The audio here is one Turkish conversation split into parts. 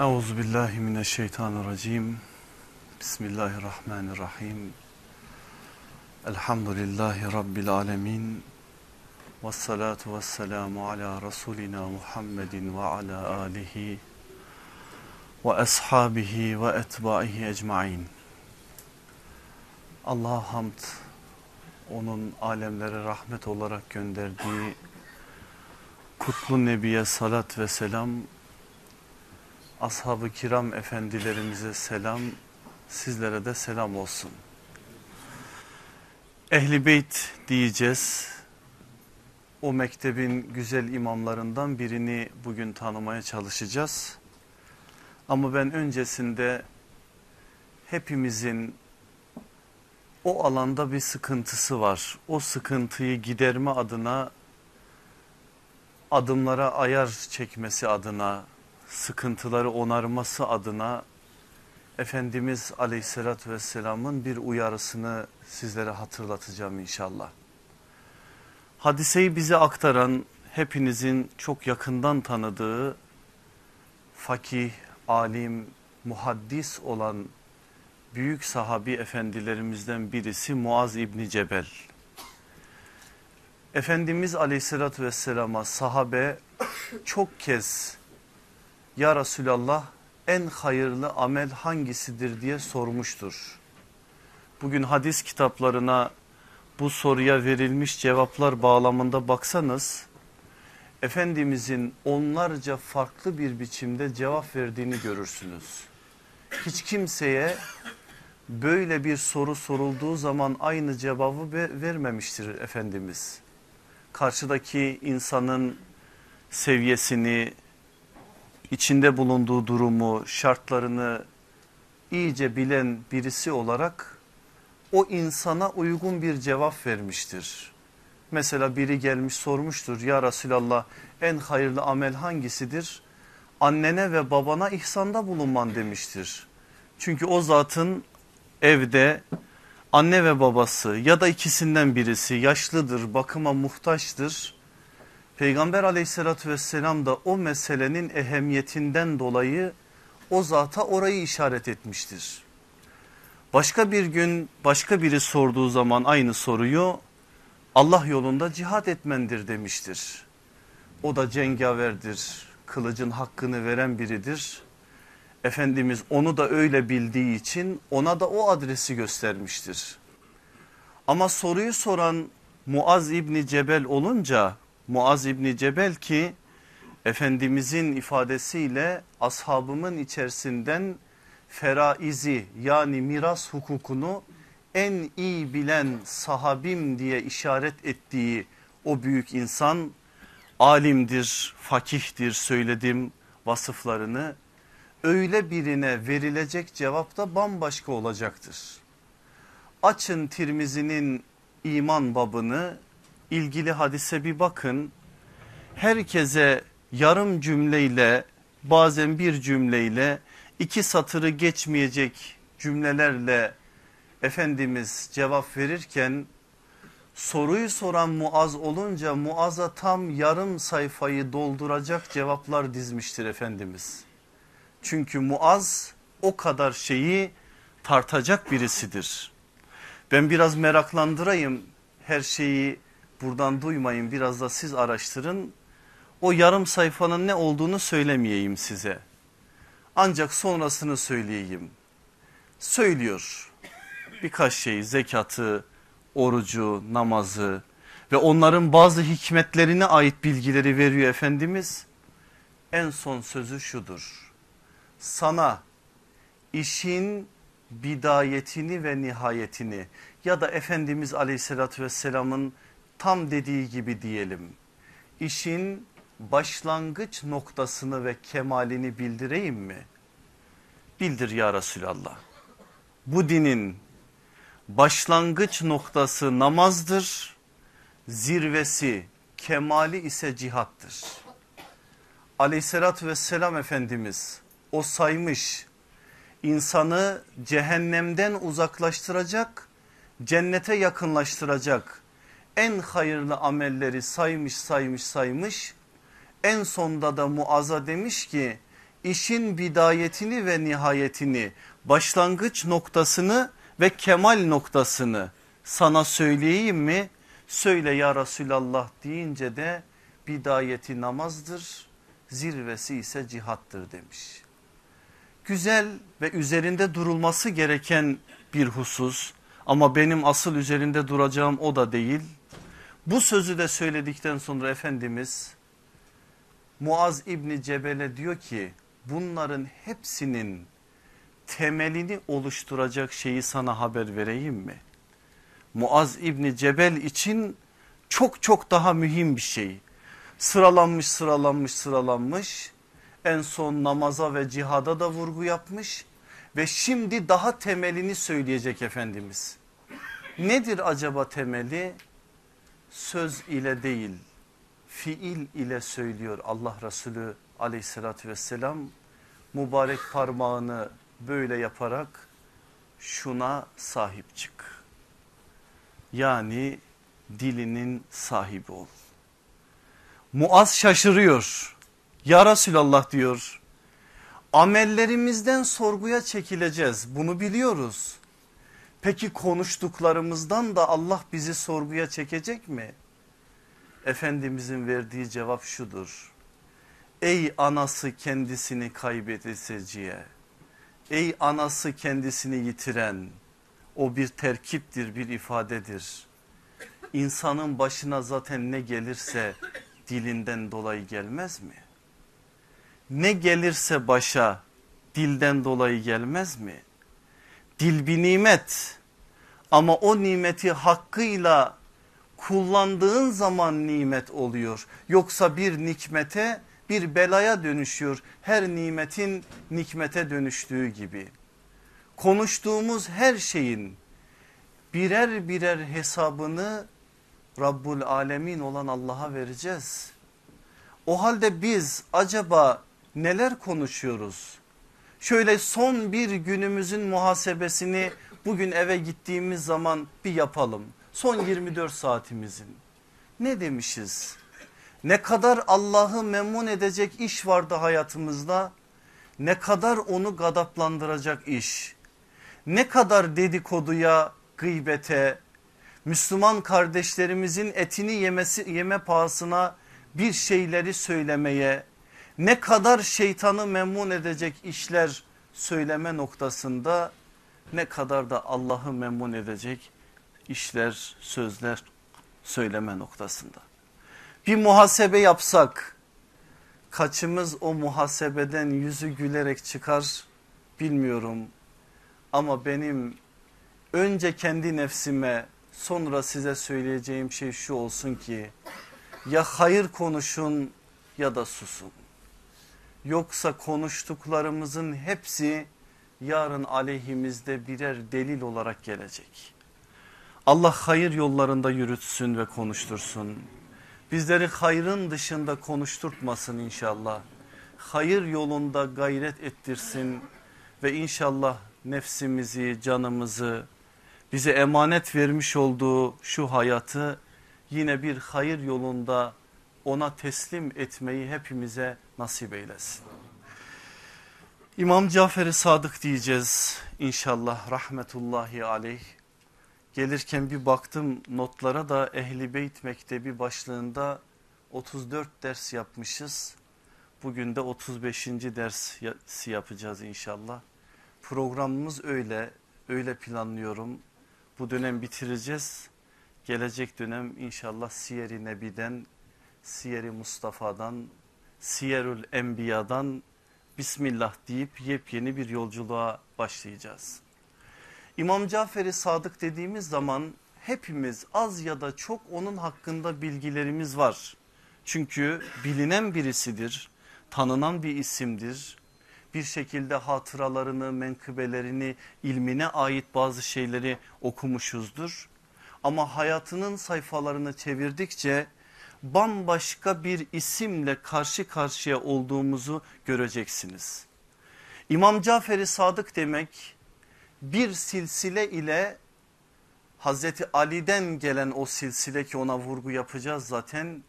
Euzu billahi mineşşeytanirracim. Bismillahirrahmanirrahim. Elhamdülillahi rabbil alamin. Ves salatu vesselamu ala rasulina Muhammedin ve ala alihi ve ashabihi ve etbaihi ecmaîn. Allah'a hamd onun alemlere rahmet olarak gönderdiği kutlu nebiye salat ve selam ashab-ı kiram efendilerimize selam sizlere de selam olsun. Ehli beyt diyeceğiz. O mektebin güzel imamlarından birini bugün tanımaya çalışacağız. Ama ben öncesinde hepimizin o alanda bir sıkıntısı var. O sıkıntıyı giderme adına adımlara ayar çekmesi adına sıkıntıları onarması adına Efendimiz Aleyhisselatü Vesselam'ın bir uyarısını sizlere hatırlatacağım inşallah. Hadiseyi bize aktaran hepinizin çok yakından tanıdığı fakih, alim, muhaddis olan büyük sahabi efendilerimizden birisi Muaz İbni Cebel. Efendimiz Aleyhisselatü Vesselam'a sahabe çok kez ya Resulallah en hayırlı amel hangisidir diye sormuştur. Bugün hadis kitaplarına bu soruya verilmiş cevaplar bağlamında baksanız Efendimizin onlarca farklı bir biçimde cevap verdiğini görürsünüz. Hiç kimseye böyle bir soru sorulduğu zaman aynı cevabı vermemiştir Efendimiz. Karşıdaki insanın seviyesini, içinde bulunduğu durumu, şartlarını iyice bilen birisi olarak o insana uygun bir cevap vermiştir. Mesela biri gelmiş sormuştur ya Resulallah en hayırlı amel hangisidir? Annene ve babana ihsanda bulunman demiştir. Çünkü o zatın evde anne ve babası ya da ikisinden birisi yaşlıdır, bakıma muhtaçtır Peygamber aleyhissalatü vesselam da o meselenin ehemmiyetinden dolayı o zata orayı işaret etmiştir. Başka bir gün başka biri sorduğu zaman aynı soruyu Allah yolunda cihat etmendir demiştir. O da cengaverdir, kılıcın hakkını veren biridir. Efendimiz onu da öyle bildiği için ona da o adresi göstermiştir. Ama soruyu soran Muaz İbni Cebel olunca Muaz İbni Cebel ki Efendimizin ifadesiyle ashabımın içerisinden feraizi yani miras hukukunu en iyi bilen sahabim diye işaret ettiği o büyük insan alimdir, fakihtir söyledim vasıflarını. Öyle birine verilecek cevap da bambaşka olacaktır. Açın Tirmizi'nin iman babını ilgili hadise bir bakın. Herkese yarım cümleyle bazen bir cümleyle iki satırı geçmeyecek cümlelerle Efendimiz cevap verirken soruyu soran Muaz olunca Muaz'a tam yarım sayfayı dolduracak cevaplar dizmiştir Efendimiz. Çünkü Muaz o kadar şeyi tartacak birisidir. Ben biraz meraklandırayım her şeyi buradan duymayın biraz da siz araştırın. O yarım sayfanın ne olduğunu söylemeyeyim size. Ancak sonrasını söyleyeyim. Söylüyor birkaç şey zekatı, orucu, namazı ve onların bazı hikmetlerine ait bilgileri veriyor Efendimiz. En son sözü şudur. Sana işin bidayetini ve nihayetini ya da Efendimiz aleyhissalatü vesselamın tam dediği gibi diyelim. İşin başlangıç noktasını ve kemalini bildireyim mi? Bildir ya Resulallah. Bu dinin başlangıç noktası namazdır. Zirvesi, kemali ise cihattır. Aleyhissalatü vesselam Efendimiz o saymış insanı cehennemden uzaklaştıracak, cennete yakınlaştıracak en hayırlı amelleri saymış saymış saymış. En sonda da Muaz'a demiş ki işin bidayetini ve nihayetini, başlangıç noktasını ve kemal noktasını sana söyleyeyim mi? Söyle ya Resulallah deyince de bidayeti namazdır, zirvesi ise cihattır demiş. Güzel ve üzerinde durulması gereken bir husus ama benim asıl üzerinde duracağım o da değil. Bu sözü de söyledikten sonra Efendimiz Muaz İbni Cebel'e diyor ki bunların hepsinin temelini oluşturacak şeyi sana haber vereyim mi? Muaz İbni Cebel için çok çok daha mühim bir şey. Sıralanmış sıralanmış sıralanmış en son namaza ve cihada da vurgu yapmış ve şimdi daha temelini söyleyecek Efendimiz. Nedir acaba temeli? Söz ile değil fiil ile söylüyor Allah Resulü aleyhissalatü vesselam mübarek parmağını böyle yaparak şuna sahip çık. Yani dilinin sahibi ol. Muaz şaşırıyor. Ya Resulallah diyor. Amellerimizden sorguya çekileceğiz. Bunu biliyoruz. Peki konuştuklarımızdan da Allah bizi sorguya çekecek mi? Efendimizin verdiği cevap şudur. Ey anası kendisini kaybedeseciye. Ey anası kendisini yitiren. O bir terkiptir bir ifadedir. İnsanın başına zaten ne gelirse dilinden dolayı gelmez mi? Ne gelirse başa dilden dolayı gelmez mi? Dil bir nimet ama o nimeti hakkıyla kullandığın zaman nimet oluyor. Yoksa bir nikmete bir belaya dönüşüyor. Her nimetin nikmete dönüştüğü gibi. Konuştuğumuz her şeyin birer birer hesabını Rabbul Alemin olan Allah'a vereceğiz. O halde biz acaba neler konuşuyoruz? Şöyle son bir günümüzün muhasebesini bugün eve gittiğimiz zaman bir yapalım. Son 24 saatimizin ne demişiz? Ne kadar Allah'ı memnun edecek iş vardı hayatımızda? Ne kadar onu gadaplandıracak iş? Ne kadar dedikoduya, gıybete, Müslüman kardeşlerimizin etini yemesi, yeme pahasına bir şeyleri söylemeye, ne kadar şeytanı memnun edecek işler söyleme noktasında ne kadar da Allah'ı memnun edecek işler, sözler söyleme noktasında. Bir muhasebe yapsak kaçımız o muhasebeden yüzü gülerek çıkar bilmiyorum. Ama benim önce kendi nefsime sonra size söyleyeceğim şey şu olsun ki ya hayır konuşun ya da susun. Yoksa konuştuklarımızın hepsi yarın aleyhimizde birer delil olarak gelecek. Allah hayır yollarında yürütsün ve konuştursun. Bizleri hayrın dışında konuşturtmasın inşallah. Hayır yolunda gayret ettirsin ve inşallah nefsimizi, canımızı, bize emanet vermiş olduğu şu hayatı yine bir hayır yolunda ona teslim etmeyi hepimize nasip eylesin. İmam Cafer-i Sadık diyeceğiz inşallah rahmetullahi aleyh. Gelirken bir baktım notlara da Ehli Beyt Mektebi başlığında 34 ders yapmışız. Bugün de 35. dersi yapacağız inşallah. Programımız öyle, öyle planlıyorum. Bu dönem bitireceğiz. Gelecek dönem inşallah Siyer-i Nebi'den, Siyer-i Mustafa'dan, Siyerül Enbiya'dan Bismillah deyip yepyeni bir yolculuğa başlayacağız. İmam Cafer-i Sadık dediğimiz zaman hepimiz az ya da çok onun hakkında bilgilerimiz var. Çünkü bilinen birisidir, tanınan bir isimdir. Bir şekilde hatıralarını, menkıbelerini, ilmine ait bazı şeyleri okumuşuzdur. Ama hayatının sayfalarını çevirdikçe bambaşka bir isimle karşı karşıya olduğumuzu göreceksiniz. İmam Cafer-i Sadık demek bir silsile ile Hazreti Ali'den gelen o silsile ki ona vurgu yapacağız zaten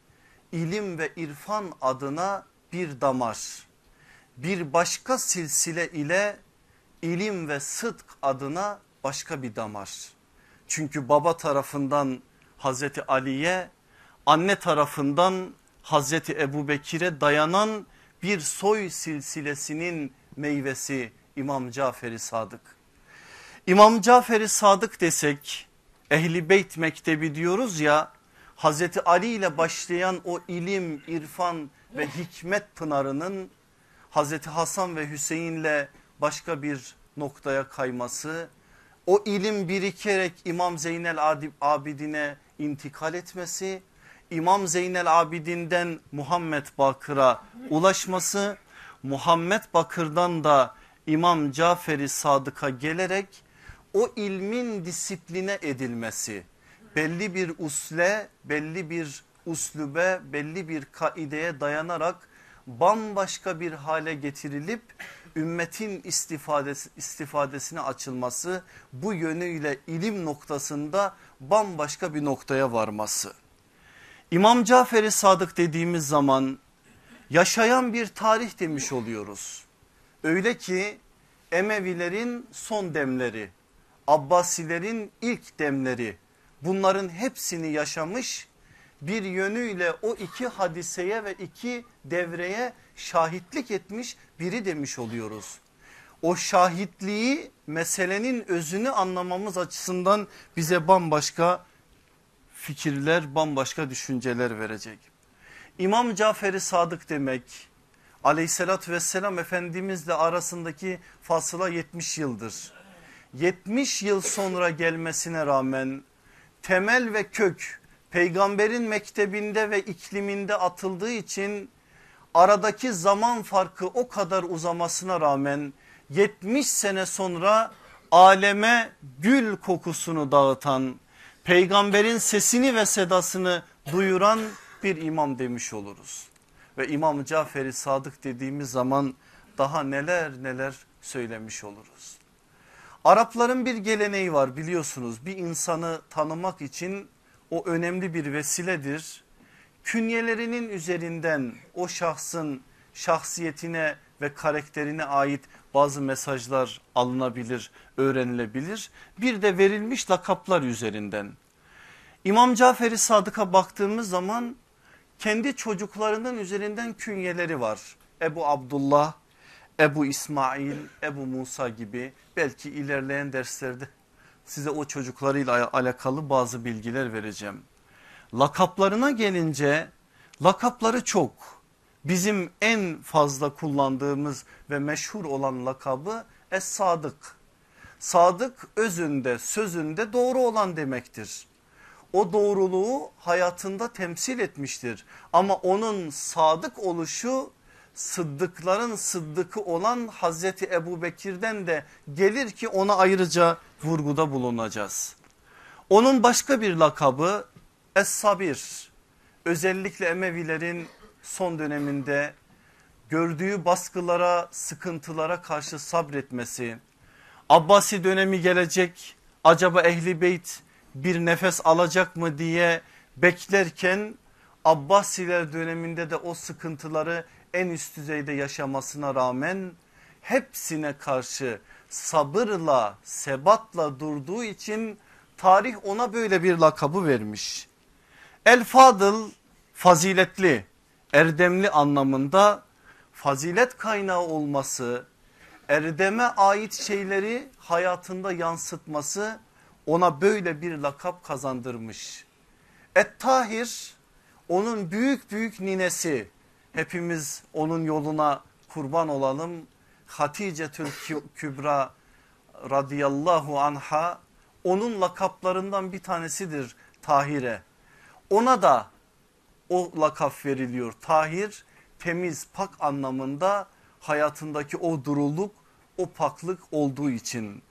ilim ve irfan adına bir damar. bir başka silsile ile ilim ve sıdk adına başka bir damar. Çünkü baba tarafından Hazreti Ali'ye anne tarafından Hazreti Ebu Bekir'e dayanan bir soy silsilesinin meyvesi İmam Cafer-i Sadık. İmam Cafer-i Sadık desek Ehli Beyt Mektebi diyoruz ya Hazreti Ali ile başlayan o ilim, irfan ve hikmet pınarının Hazreti Hasan ve Hüseyin'le başka bir noktaya kayması, o ilim birikerek İmam Zeynel Abidin'e intikal etmesi, İmam Zeynel Abidin'den Muhammed Bakır'a ulaşması, Muhammed Bakır'dan da İmam Cafer-i Sadık'a gelerek o ilmin disipline edilmesi, belli bir usle, belli bir uslube, belli bir kaideye dayanarak bambaşka bir hale getirilip ümmetin istifadesi, istifadesine açılması bu yönüyle ilim noktasında bambaşka bir noktaya varması. İmam Cafer-i Sadık dediğimiz zaman yaşayan bir tarih demiş oluyoruz. Öyle ki Emevilerin son demleri, Abbasilerin ilk demleri bunların hepsini yaşamış bir yönüyle o iki hadiseye ve iki devreye şahitlik etmiş biri demiş oluyoruz. O şahitliği meselenin özünü anlamamız açısından bize bambaşka fikirler bambaşka düşünceler verecek. İmam Cafer-i Sadık demek aleyhissalatü vesselam efendimizle arasındaki fasıla 70 yıldır. 70 yıl sonra gelmesine rağmen temel ve kök peygamberin mektebinde ve ikliminde atıldığı için aradaki zaman farkı o kadar uzamasına rağmen 70 sene sonra aleme gül kokusunu dağıtan peygamberin sesini ve sedasını duyuran bir imam demiş oluruz. Ve İmam Cafer-i Sadık dediğimiz zaman daha neler neler söylemiş oluruz. Arapların bir geleneği var biliyorsunuz bir insanı tanımak için o önemli bir vesiledir. Künyelerinin üzerinden o şahsın şahsiyetine ve karakterine ait bazı mesajlar alınabilir, öğrenilebilir. Bir de verilmiş lakaplar üzerinden. İmam Cafer-i Sadık'a baktığımız zaman kendi çocuklarının üzerinden künyeleri var. Ebu Abdullah, Ebu İsmail, Ebu Musa gibi belki ilerleyen derslerde size o çocuklarıyla alakalı bazı bilgiler vereceğim. Lakaplarına gelince lakapları çok. Bizim en fazla kullandığımız ve meşhur olan lakabı Es-Sadık. Sadık özünde sözünde doğru olan demektir. O doğruluğu hayatında temsil etmiştir. Ama onun sadık oluşu sıddıkların sıddıkı olan Hazreti Ebu Bekir'den de gelir ki ona ayrıca vurguda bulunacağız. Onun başka bir lakabı Es-Sabir. Özellikle Emevilerin son döneminde gördüğü baskılara, sıkıntılara karşı sabretmesi. Abbasi dönemi gelecek acaba Ehli Beyt bir nefes alacak mı diye beklerken Abbasiler döneminde de o sıkıntıları en üst düzeyde yaşamasına rağmen hepsine karşı sabırla sebatla durduğu için tarih ona böyle bir lakabı vermiş. El Fadıl faziletli erdemli anlamında fazilet kaynağı olması erdeme ait şeyleri hayatında yansıtması ona böyle bir lakap kazandırmış. Et Tahir onun büyük büyük ninesi hepimiz onun yoluna kurban olalım. Hatice Tül Kübra radıyallahu anha onun lakaplarından bir tanesidir Tahire. Ona da o lakap veriliyor. Tahir temiz pak anlamında hayatındaki o duruluk o paklık olduğu için.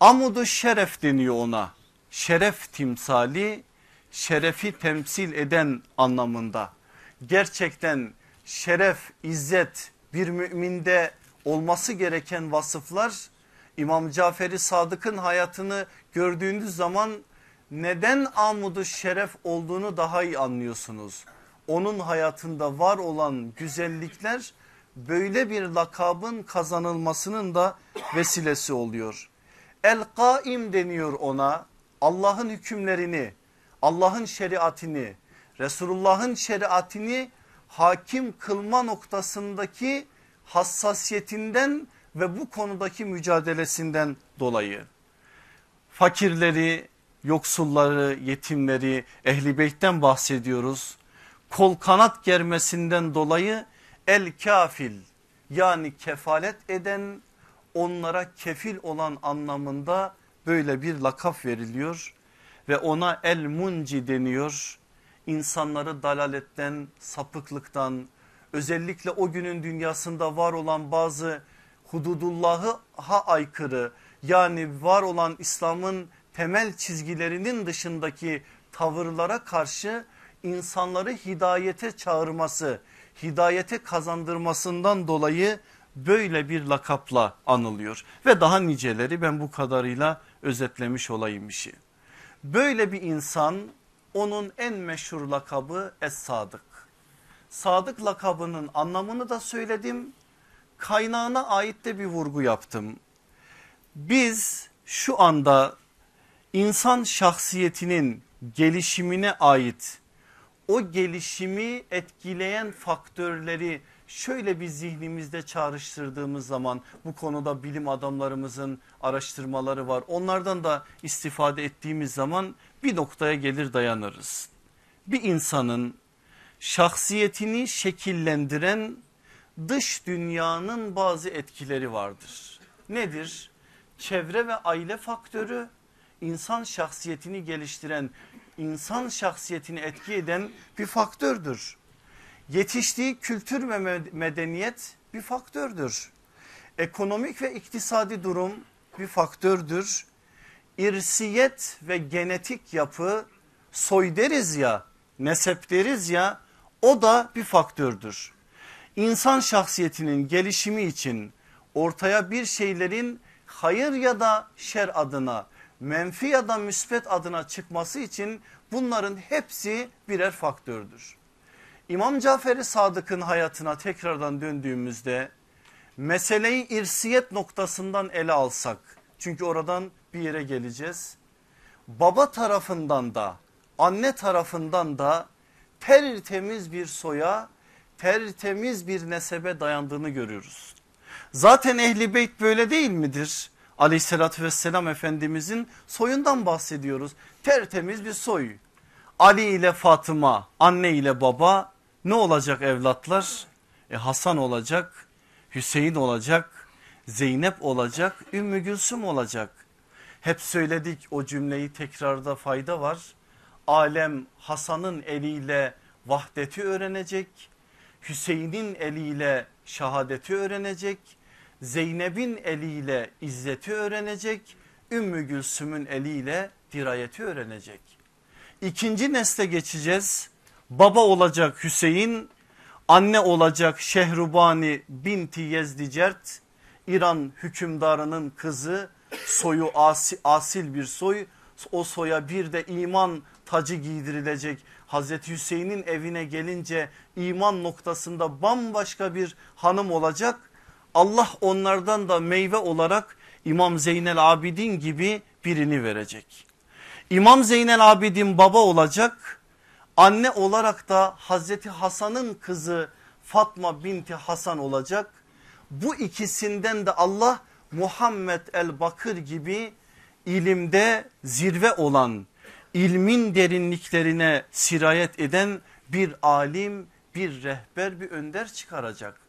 Amudu şeref deniyor ona. Şeref timsali şerefi temsil eden anlamında. Gerçekten şeref, izzet bir müminde olması gereken vasıflar İmam Cafer-i Sadık'ın hayatını gördüğünüz zaman neden amudu şeref olduğunu daha iyi anlıyorsunuz. Onun hayatında var olan güzellikler böyle bir lakabın kazanılmasının da vesilesi oluyor. El Kaim deniyor ona Allah'ın hükümlerini Allah'ın şeriatini Resulullah'ın şeriatini hakim kılma noktasındaki hassasiyetinden ve bu konudaki mücadelesinden dolayı fakirleri, yoksulları, yetimleri, ehli beytten bahsediyoruz. Kol kanat germesinden dolayı el kafil yani kefalet eden onlara kefil olan anlamında böyle bir lakaf veriliyor ve ona el munci deniyor. İnsanları dalaletten, sapıklıktan, özellikle o günün dünyasında var olan bazı hududullahı ha aykırı yani var olan İslam'ın temel çizgilerinin dışındaki tavırlara karşı insanları hidayete çağırması, hidayete kazandırmasından dolayı böyle bir lakapla anılıyor. Ve daha niceleri ben bu kadarıyla özetlemiş olayım işi. Böyle bir insan onun en meşhur lakabı Es-Sadık. Sadık lakabının anlamını da söyledim. Kaynağına ait de bir vurgu yaptım. Biz şu anda insan şahsiyetinin gelişimine ait o gelişimi etkileyen faktörleri şöyle bir zihnimizde çağrıştırdığımız zaman bu konuda bilim adamlarımızın araştırmaları var. Onlardan da istifade ettiğimiz zaman bir noktaya gelir dayanırız. Bir insanın şahsiyetini şekillendiren dış dünyanın bazı etkileri vardır. Nedir? Çevre ve aile faktörü insan şahsiyetini geliştiren, insan şahsiyetini etki eden bir faktördür. Yetiştiği kültür ve medeniyet bir faktördür. Ekonomik ve iktisadi durum bir faktördür. İrsiyet ve genetik yapı soy deriz ya, nesep deriz ya o da bir faktördür. İnsan şahsiyetinin gelişimi için ortaya bir şeylerin hayır ya da şer adına menfi ya da müspet adına çıkması için bunların hepsi birer faktördür. İmam Cafer-i Sadık'ın hayatına tekrardan döndüğümüzde meseleyi irsiyet noktasından ele alsak çünkü oradan bir yere geleceğiz. Baba tarafından da anne tarafından da tertemiz bir soya tertemiz bir nesebe dayandığını görüyoruz. Zaten ehli beyt böyle değil midir? Aleyhissalatü vesselam efendimizin soyundan bahsediyoruz. Tertemiz bir soy. Ali ile Fatıma anne ile baba ne olacak evlatlar? E Hasan olacak, Hüseyin olacak, Zeynep olacak, Ümmü Gülsüm olacak. Hep söyledik o cümleyi tekrarda fayda var. Alem Hasan'ın eliyle vahdeti öğrenecek. Hüseyin'in eliyle şehadeti öğrenecek. Zeynep'in eliyle izzeti öğrenecek. Ümmü Gülsüm'ün eliyle dirayeti öğrenecek. İkinci nesle geçeceğiz. Baba olacak Hüseyin, anne olacak Şehrubani binti Yezdicert, İran hükümdarının kızı soyu asil bir soy o soya bir de iman tacı giydirilecek. Hazreti Hüseyin'in evine gelince iman noktasında bambaşka bir hanım olacak. Allah onlardan da meyve olarak İmam Zeynel Abidin gibi birini verecek. İmam Zeynel Abidin baba olacak. Anne olarak da Hazreti Hasan'ın kızı Fatma binti Hasan olacak. Bu ikisinden de Allah Muhammed el Bakır gibi ilimde zirve olan ilmin derinliklerine sirayet eden bir alim bir rehber bir önder çıkaracak.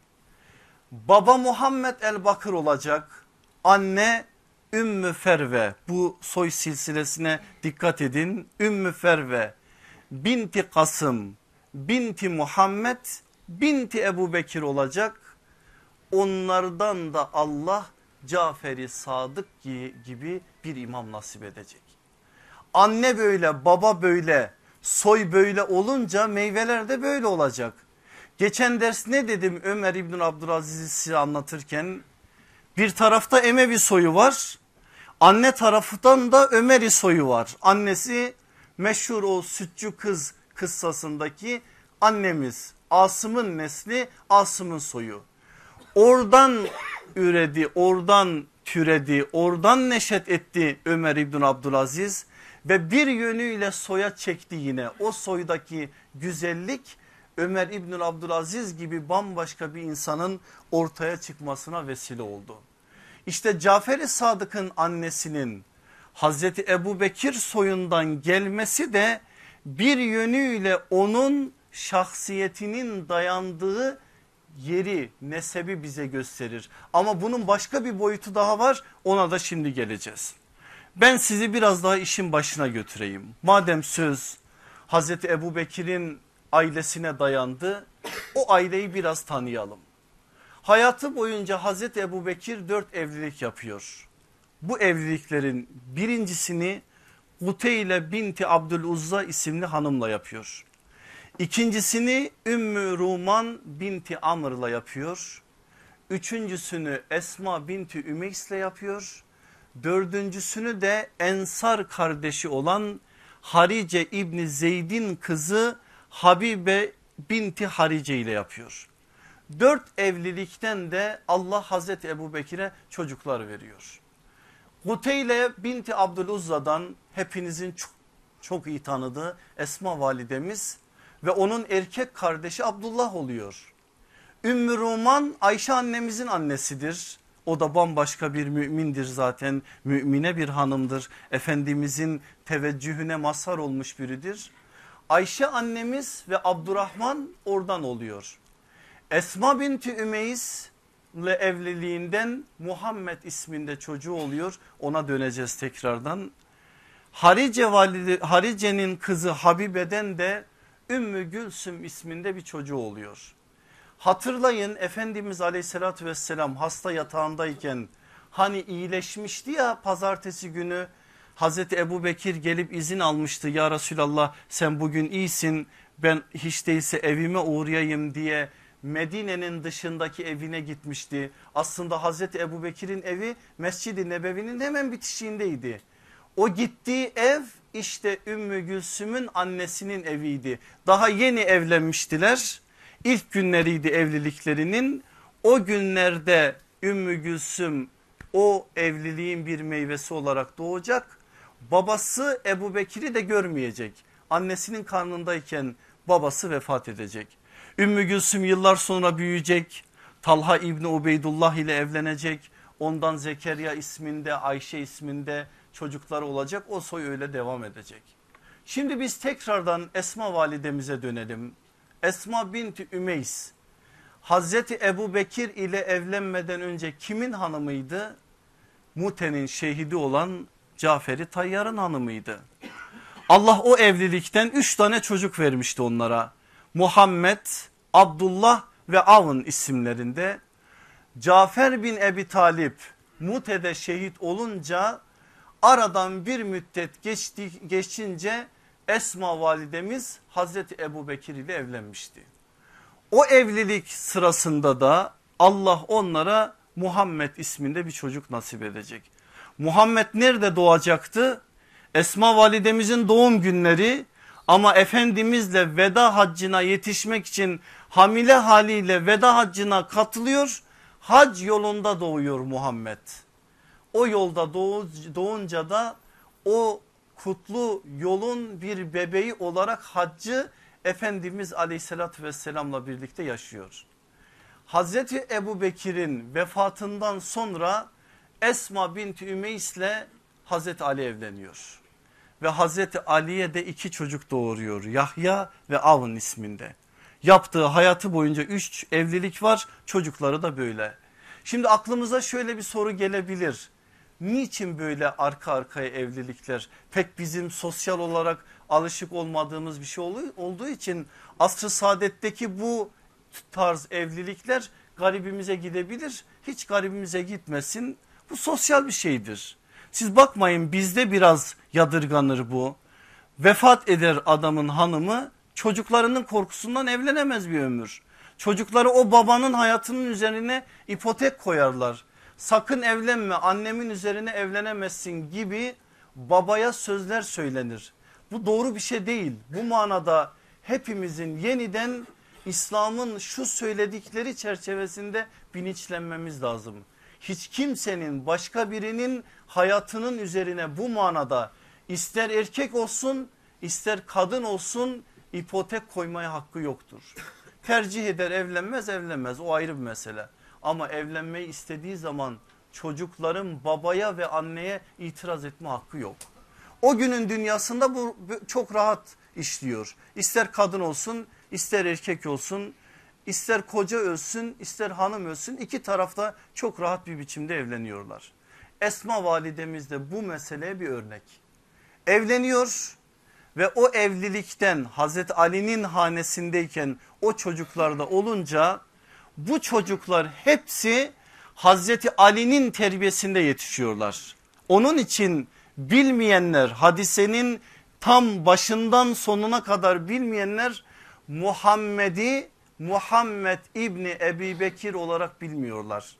Baba Muhammed el Bakır olacak. Anne Ümmü Ferve. Bu soy silsilesine dikkat edin. Ümmü Ferve. Binti Kasım binti Muhammed binti Ebu Bekir olacak. Onlardan da Allah Caferi Sadık gibi bir imam nasip edecek. Anne böyle baba böyle soy böyle olunca meyveler de böyle olacak. Geçen ders ne dedim Ömer İbn Abdülaziz'i anlatırken bir tarafta Emevi soyu var anne tarafından da Ömer'i soyu var. Annesi meşhur o sütçü kız kıssasındaki annemiz Asım'ın nesli Asım'ın soyu. Oradan üredi, oradan türedi, oradan neşet etti Ömer İbn Abdülaziz ve bir yönüyle soya çekti yine. O soydaki güzellik Ömer İbn Abdülaziz gibi bambaşka bir insanın ortaya çıkmasına vesile oldu. İşte Cafer-i Sadık'ın annesinin Hazreti Ebu Bekir soyundan gelmesi de bir yönüyle onun şahsiyetinin dayandığı yeri nesebi bize gösterir. Ama bunun başka bir boyutu daha var ona da şimdi geleceğiz. Ben sizi biraz daha işin başına götüreyim. Madem söz Hazreti Ebu Bekir'in ailesine dayandı o aileyi biraz tanıyalım. Hayatı boyunca Hazreti Ebu Bekir dört evlilik yapıyor. Bu evliliklerin birincisini Guteyle binti Abdüluzza isimli hanımla yapıyor. İkincisini Ümmü Ruman binti Amr'la yapıyor. Üçüncüsünü Esma binti Ümeys'le yapıyor. Dördüncüsünü de Ensar kardeşi olan Harice İbni Zeyd'in kızı Habibe binti Harice ile yapıyor. Dört evlilikten de Allah Hazreti Ebu Bekir'e çocuklar veriyor. Guteyle binti Abdüluzza'dan hepinizin çok, çok iyi tanıdığı Esma validemiz ve onun erkek kardeşi Abdullah oluyor. Ümmü Ruman Ayşe annemizin annesidir. O da bambaşka bir mümindir zaten. Mümine bir hanımdır. Efendimizin teveccühüne mazhar olmuş biridir. Ayşe annemiz ve Abdurrahman oradan oluyor. Esma binti Ümeyiz ile evliliğinden Muhammed isminde çocuğu oluyor. Ona döneceğiz tekrardan. Harice Harice'nin kızı Habibe'den de Ümmü Gülsüm isminde bir çocuğu oluyor. Hatırlayın Efendimiz aleyhissalatü vesselam hasta yatağındayken hani iyileşmişti ya pazartesi günü Hazreti Ebu Bekir gelip izin almıştı ya Resulallah sen bugün iyisin ben hiç değilse evime uğrayayım diye Medine'nin dışındaki evine gitmişti. Aslında Hazreti Ebu Bekir'in evi Mescid-i Nebevi'nin hemen bitişiğindeydi. O gittiği ev işte Ümmü Gülsüm'ün annesinin eviydi. Daha yeni evlenmiştiler. İlk günleriydi evliliklerinin. O günlerde Ümmü Gülsüm o evliliğin bir meyvesi olarak doğacak. Babası Ebu Bekir'i de görmeyecek. Annesinin karnındayken babası vefat edecek. Ümmü Gülsüm yıllar sonra büyüyecek. Talha İbni Ubeydullah ile evlenecek. Ondan Zekeriya isminde Ayşe isminde çocukları olacak o soy öyle devam edecek. Şimdi biz tekrardan Esma validemize dönelim. Esma binti Ümeys Hazreti Ebu Bekir ile evlenmeden önce kimin hanımıydı? Mute'nin şehidi olan Caferi Tayyar'ın hanımıydı. Allah o evlilikten üç tane çocuk vermişti onlara. Muhammed, Abdullah ve Avın isimlerinde. Cafer bin Ebi Talip Mute'de şehit olunca Aradan bir müddet geçti, geçince Esma validemiz Hazreti Ebu Bekir ile evlenmişti. O evlilik sırasında da Allah onlara Muhammed isminde bir çocuk nasip edecek. Muhammed nerede doğacaktı? Esma validemizin doğum günleri ama Efendimizle veda haccına yetişmek için hamile haliyle veda haccına katılıyor. Hac yolunda doğuyor Muhammed. O yolda doğunca da o kutlu yolun bir bebeği olarak haccı Efendimiz aleyhissalatü vesselamla birlikte yaşıyor. Hazreti Ebu Bekir'in vefatından sonra Esma binti Ümeys ile Hazreti Ali evleniyor. Ve Hazreti Ali'ye de iki çocuk doğuruyor Yahya ve Avın isminde. Yaptığı hayatı boyunca üç evlilik var çocukları da böyle. Şimdi aklımıza şöyle bir soru gelebilir. Niçin böyle arka arkaya evlilikler pek bizim sosyal olarak alışık olmadığımız bir şey olduğu için asr-ı saadetteki bu tarz evlilikler garibimize gidebilir. Hiç garibimize gitmesin bu sosyal bir şeydir. Siz bakmayın bizde biraz yadırganır bu. Vefat eder adamın hanımı çocuklarının korkusundan evlenemez bir ömür. Çocukları o babanın hayatının üzerine ipotek koyarlar sakın evlenme annemin üzerine evlenemezsin gibi babaya sözler söylenir. Bu doğru bir şey değil. Bu manada hepimizin yeniden İslam'ın şu söyledikleri çerçevesinde bilinçlenmemiz lazım. Hiç kimsenin başka birinin hayatının üzerine bu manada ister erkek olsun ister kadın olsun ipotek koymaya hakkı yoktur. Tercih eder evlenmez evlenmez o ayrı bir mesele. Ama evlenmeyi istediği zaman çocukların babaya ve anneye itiraz etme hakkı yok. O günün dünyasında bu çok rahat işliyor. İster kadın olsun ister erkek olsun ister koca ölsün ister hanım ölsün iki tarafta çok rahat bir biçimde evleniyorlar. Esma validemiz de bu meseleye bir örnek. Evleniyor ve o evlilikten Hazreti Ali'nin hanesindeyken o çocuklarda olunca bu çocuklar hepsi Hazreti Ali'nin terbiyesinde yetişiyorlar. Onun için bilmeyenler hadisenin tam başından sonuna kadar bilmeyenler Muhammed'i Muhammed İbni Ebi Bekir olarak bilmiyorlar.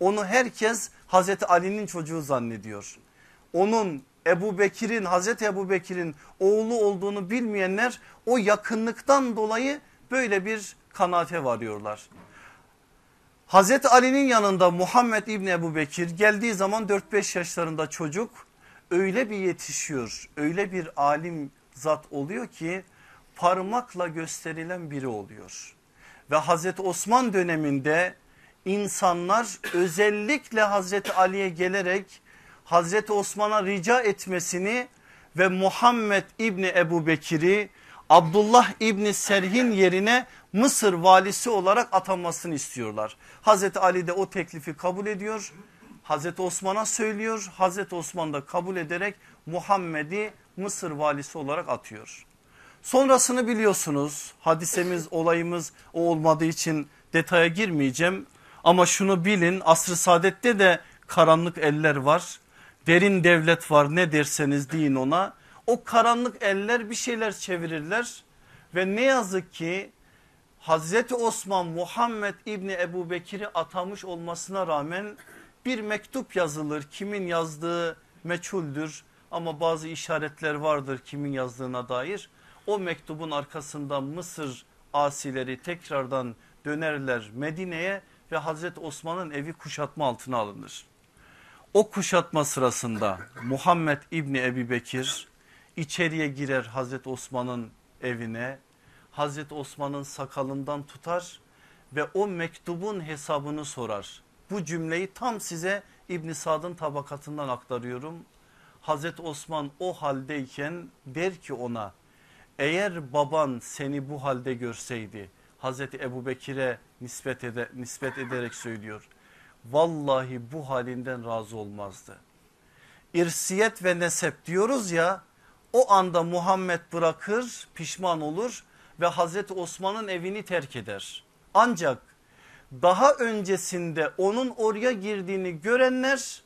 Onu herkes Hazreti Ali'nin çocuğu zannediyor. Onun Ebu Bekir'in Hazreti Ebu Bekir'in oğlu olduğunu bilmeyenler o yakınlıktan dolayı böyle bir kanaate varıyorlar. Hazreti Ali'nin yanında Muhammed İbni Ebu Bekir geldiği zaman 4-5 yaşlarında çocuk öyle bir yetişiyor öyle bir alim zat oluyor ki parmakla gösterilen biri oluyor. Ve Hazreti Osman döneminde insanlar özellikle Hazreti Ali'ye gelerek Hazreti Osman'a rica etmesini ve Muhammed İbni Ebu Bekir'i Abdullah İbni Serhin yerine Mısır valisi olarak atanmasını istiyorlar. Hazreti Ali de o teklifi kabul ediyor. Hazreti Osman'a söylüyor. Hazreti Osman da kabul ederek Muhammed'i Mısır valisi olarak atıyor. Sonrasını biliyorsunuz hadisemiz olayımız o olmadığı için detaya girmeyeceğim. Ama şunu bilin asr-ı saadette de karanlık eller var. Derin devlet var ne derseniz deyin ona. O karanlık eller bir şeyler çevirirler ve ne yazık ki Hazreti Osman Muhammed İbni Ebu Bekir'i atamış olmasına rağmen bir mektup yazılır. Kimin yazdığı meçhuldür ama bazı işaretler vardır kimin yazdığına dair. O mektubun arkasında Mısır asileri tekrardan dönerler Medine'ye ve Hazreti Osman'ın evi kuşatma altına alınır. O kuşatma sırasında Muhammed İbni Ebi Bekir içeriye girer Hazreti Osman'ın evine. Hazreti Osman'ın sakalından tutar ve o mektubun hesabını sorar. Bu cümleyi tam size İbn Sad'ın tabakatından aktarıyorum. Hazreti Osman o haldeyken der ki ona eğer baban seni bu halde görseydi Hazreti Ebu Bekir'e nispet, ede, nispet ederek söylüyor. Vallahi bu halinden razı olmazdı. İrsiyet ve nesep diyoruz ya o anda Muhammed bırakır pişman olur ve Hazreti Osman'ın evini terk eder. Ancak daha öncesinde onun oraya girdiğini görenler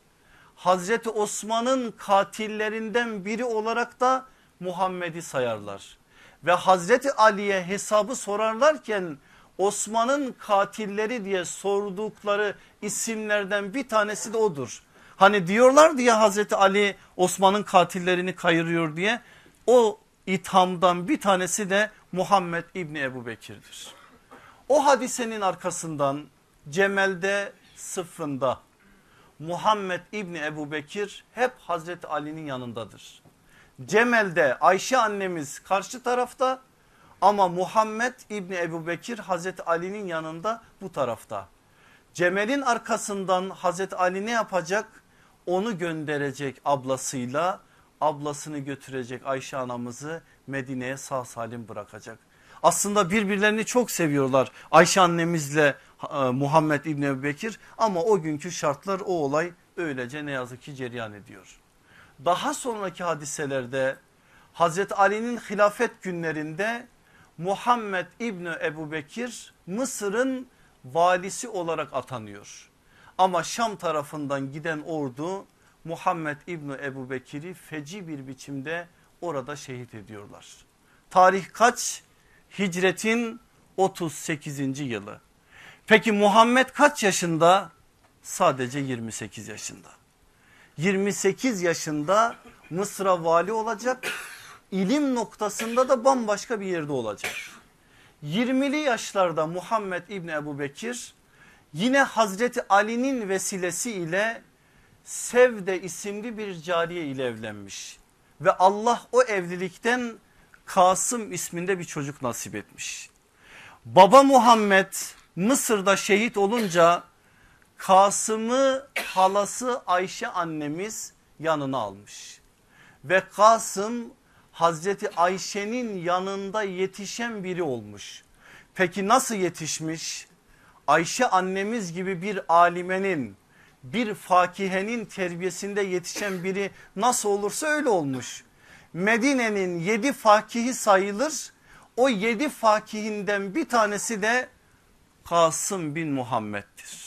Hazreti Osman'ın katillerinden biri olarak da Muhammed'i sayarlar. Ve Hazreti Ali'ye hesabı sorarlarken Osman'ın katilleri diye sordukları isimlerden bir tanesi de odur. Hani diyorlar diye Hazreti Ali Osman'ın katillerini kayırıyor diye o ithamdan bir tanesi de Muhammed İbni Ebu Bekir'dir. O hadisenin arkasından Cemel'de sıfında Muhammed İbni Ebu Bekir hep Hazreti Ali'nin yanındadır. Cemel'de Ayşe annemiz karşı tarafta ama Muhammed İbni Ebu Bekir Hazreti Ali'nin yanında bu tarafta. Cemel'in arkasından Hazreti Ali ne yapacak? Onu gönderecek ablasıyla ablasını götürecek Ayşe anamızı Medine'ye sağ salim bırakacak. Aslında birbirlerini çok seviyorlar Ayşe annemizle e, Muhammed İbni Ebu Bekir ama o günkü şartlar o olay öylece ne yazık ki cereyan ediyor. Daha sonraki hadiselerde Hazreti Ali'nin hilafet günlerinde Muhammed İbni Ebu Bekir Mısır'ın valisi olarak atanıyor. Ama Şam tarafından giden ordu Muhammed İbni Ebu Bekir'i feci bir biçimde orada şehit ediyorlar. Tarih kaç? Hicretin 38. yılı. Peki Muhammed kaç yaşında? Sadece 28 yaşında. 28 yaşında Mısır'a vali olacak. İlim noktasında da bambaşka bir yerde olacak. 20'li yaşlarda Muhammed İbni Ebu Bekir yine Hazreti Ali'nin vesilesi ile Sevde isimli bir cariye ile evlenmiş. Ve Allah o evlilikten Kasım isminde bir çocuk nasip etmiş. Baba Muhammed Mısır'da şehit olunca Kasım'ı halası Ayşe annemiz yanına almış. Ve Kasım Hazreti Ayşe'nin yanında yetişen biri olmuş. Peki nasıl yetişmiş? Ayşe annemiz gibi bir alimenin bir fakihenin terbiyesinde yetişen biri nasıl olursa öyle olmuş. Medine'nin yedi fakihi sayılır. O yedi fakihinden bir tanesi de Kasım bin Muhammed'dir.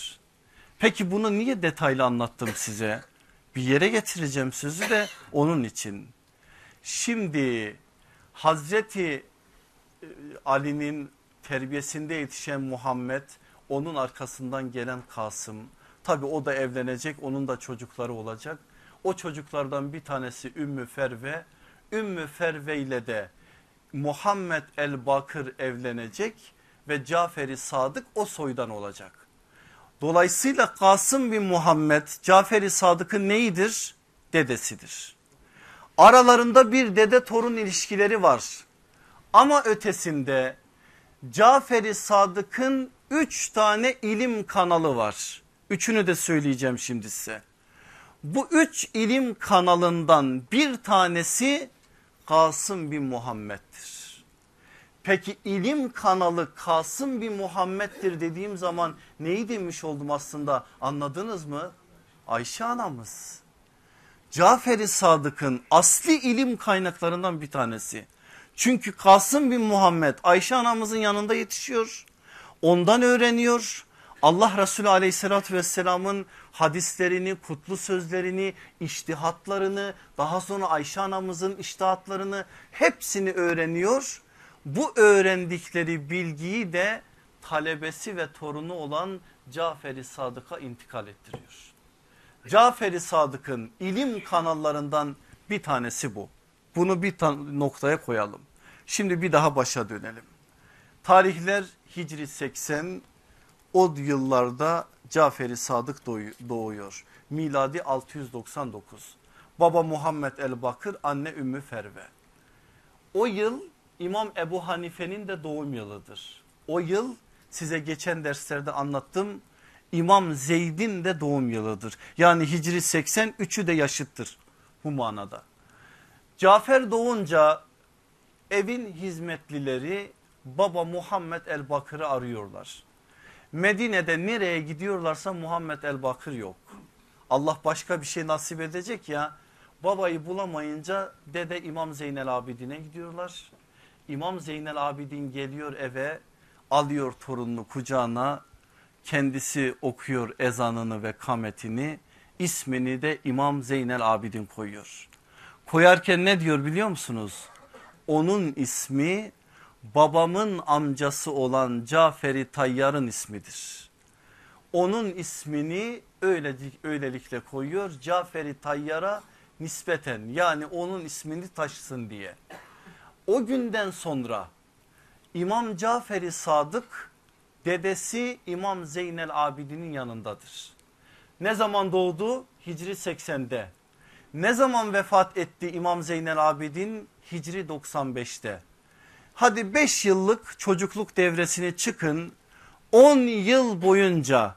Peki bunu niye detaylı anlattım size? Bir yere getireceğim sözü de onun için. Şimdi Hazreti e, Ali'nin terbiyesinde yetişen Muhammed onun arkasından gelen Kasım tabi o da evlenecek onun da çocukları olacak. O çocuklardan bir tanesi Ümmü Ferve Ümmü Ferve ile de Muhammed el Bakır evlenecek ve Caferi Sadık o soydan olacak. Dolayısıyla Kasım bin Muhammed Caferi Sadık'ın neyidir? Dedesidir. Aralarında bir dede torun ilişkileri var. Ama ötesinde Caferi Sadık'ın üç tane ilim kanalı var. Üçünü de söyleyeceğim şimdi size. Bu üç ilim kanalından bir tanesi Kasım bin Muhammed'dir. Peki ilim kanalı Kasım bin Muhammed'dir dediğim zaman neyi demiş oldum aslında anladınız mı? Ayşe anamız. Caferi Sadık'ın asli ilim kaynaklarından bir tanesi. Çünkü Kasım bin Muhammed Ayşe anamızın yanında yetişiyor. Ondan öğreniyor. Allah Resulü aleyhissalatü vesselamın hadislerini, kutlu sözlerini, iştihatlarını, daha sonra Ayşe anamızın iştihatlarını hepsini öğreniyor. Bu öğrendikleri bilgiyi de talebesi ve torunu olan Caferi Sadık'a intikal ettiriyor. Caferi Sadık'ın ilim kanallarından bir tanesi bu. Bunu bir noktaya koyalım. Şimdi bir daha başa dönelim. Tarihler Hicri 80 o yıllarda Caferi Sadık doğuyor. Miladi 699. Baba Muhammed el Bakır anne Ümmü Ferve. O yıl İmam Ebu Hanife'nin de doğum yılıdır. O yıl size geçen derslerde anlattım İmam Zeyd'in de doğum yılıdır. Yani Hicri 80 üçü de yaşıttır bu manada. Cafer doğunca evin hizmetlileri baba Muhammed el Bakır'ı arıyorlar. Medine'de nereye gidiyorlarsa Muhammed el Bakır yok. Allah başka bir şey nasip edecek ya. Babayı bulamayınca dede İmam Zeynel Abidin'e gidiyorlar. İmam Zeynel Abidin geliyor eve alıyor torununu kucağına kendisi okuyor ezanını ve kametini ismini de İmam Zeynel Abidin koyuyor. Koyarken ne diyor biliyor musunuz? Onun ismi babamın amcası olan Caferi Tayyar'ın ismidir. Onun ismini öylelik, öylelikle koyuyor Caferi Tayyar'a nispeten yani onun ismini taşısın diye. O günden sonra İmam Caferi Sadık dedesi İmam Zeynel Abidin'in yanındadır. Ne zaman doğdu? Hicri 80'de. Ne zaman vefat etti İmam Zeynel Abidin? Hicri 95'te. Hadi 5 yıllık çocukluk devresini çıkın 10 yıl boyunca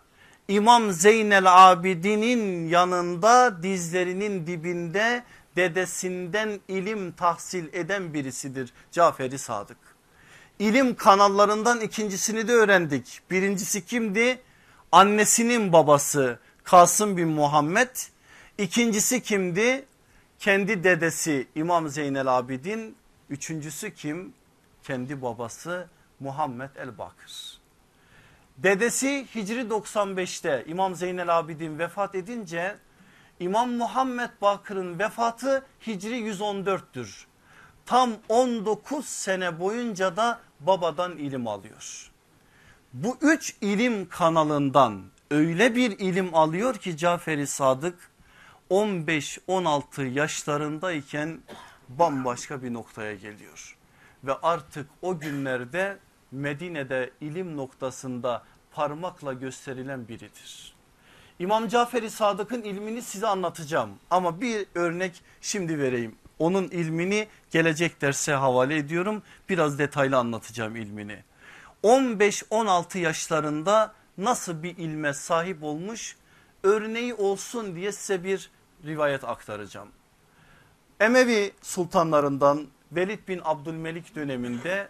İmam Zeynel Abidin'in yanında dizlerinin dibinde dedesinden ilim tahsil eden birisidir Caferi Sadık. İlim kanallarından ikincisini de öğrendik. Birincisi kimdi? Annesinin babası Kasım bin Muhammed. İkincisi kimdi? Kendi dedesi İmam Zeynel Abidin. Üçüncüsü kim? kendi babası Muhammed el Bakır. Dedesi Hicri 95'te İmam Zeynel Abidin vefat edince İmam Muhammed Bakır'ın vefatı Hicri 114'tür. Tam 19 sene boyunca da babadan ilim alıyor. Bu üç ilim kanalından öyle bir ilim alıyor ki Caferi Sadık 15-16 yaşlarındayken bambaşka bir noktaya geliyor ve artık o günlerde Medine'de ilim noktasında parmakla gösterilen biridir. İmam Cafer-i Sadık'ın ilmini size anlatacağım ama bir örnek şimdi vereyim. Onun ilmini gelecek derse havale ediyorum. Biraz detaylı anlatacağım ilmini. 15-16 yaşlarında nasıl bir ilme sahip olmuş örneği olsun diye size bir rivayet aktaracağım. Emevi sultanlarından Velid bin Abdülmelik döneminde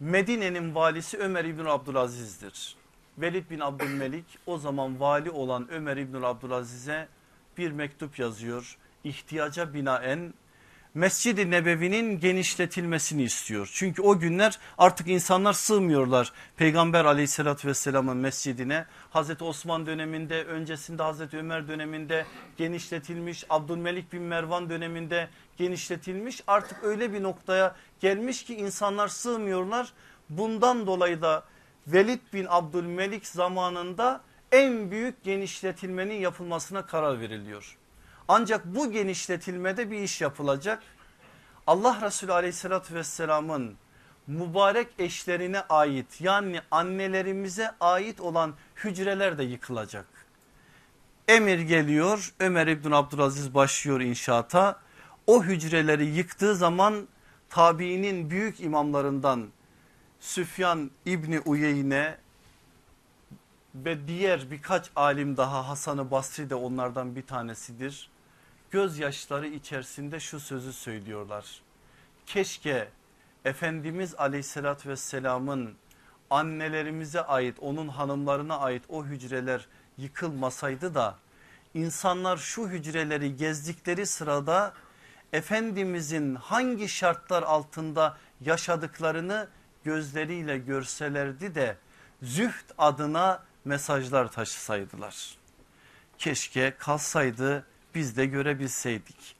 Medine'nin valisi Ömer İbn Abdülaziz'dir. Velid bin Abdülmelik o zaman vali olan Ömer İbn Abdülaziz'e bir mektup yazıyor. İhtiyaca binaen Mescid-i Nebevi'nin genişletilmesini istiyor. Çünkü o günler artık insanlar sığmıyorlar Peygamber aleyhissalatü vesselamın mescidine. Hazreti Osman döneminde öncesinde Hazreti Ömer döneminde genişletilmiş. Abdülmelik bin Mervan döneminde genişletilmiş. Artık öyle bir noktaya gelmiş ki insanlar sığmıyorlar. Bundan dolayı da Velid bin Abdülmelik zamanında en büyük genişletilmenin yapılmasına karar veriliyor. Ancak bu genişletilmede bir iş yapılacak. Allah Resulü aleyhissalatü vesselamın mübarek eşlerine ait yani annelerimize ait olan hücreler de yıkılacak. Emir geliyor Ömer İbn Abdülaziz başlıyor inşaata. O hücreleri yıktığı zaman tabiinin büyük imamlarından Süfyan İbni Uyeyne ve diğer birkaç alim daha Hasan-ı Basri de onlardan bir tanesidir gözyaşları içerisinde şu sözü söylüyorlar. Keşke Efendimiz aleyhissalatü vesselamın annelerimize ait onun hanımlarına ait o hücreler yıkılmasaydı da insanlar şu hücreleri gezdikleri sırada Efendimizin hangi şartlar altında yaşadıklarını gözleriyle görselerdi de züht adına mesajlar taşısaydılar. Keşke kalsaydı biz de görebilseydik.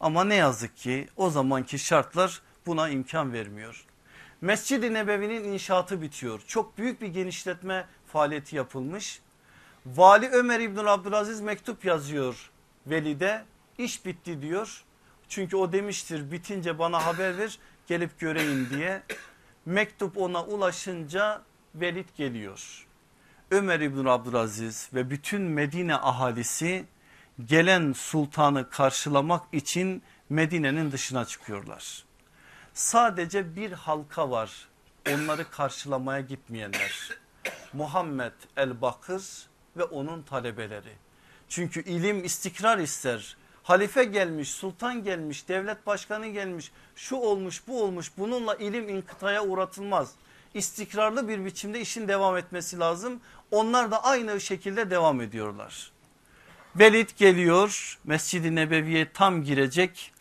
Ama ne yazık ki o zamanki şartlar buna imkan vermiyor. Mescid-i Nebevi'nin inşaatı bitiyor. Çok büyük bir genişletme faaliyeti yapılmış. Vali Ömer İbn Abdülaziz mektup yazıyor Velid'e. İş bitti diyor. Çünkü o demiştir bitince bana haber ver gelip göreyim diye. Mektup ona ulaşınca Velid geliyor. Ömer İbn Abdülaziz ve bütün Medine ahalisi gelen sultanı karşılamak için Medine'nin dışına çıkıyorlar. Sadece bir halka var onları karşılamaya gitmeyenler. Muhammed el-Bakır ve onun talebeleri. Çünkü ilim istikrar ister. Halife gelmiş, sultan gelmiş, devlet başkanı gelmiş, şu olmuş, bu olmuş. Bununla ilim inkıtaya uğratılmaz. İstikrarlı bir biçimde işin devam etmesi lazım. Onlar da aynı şekilde devam ediyorlar. Velid geliyor Mescid-i Nebevi'ye tam girecek.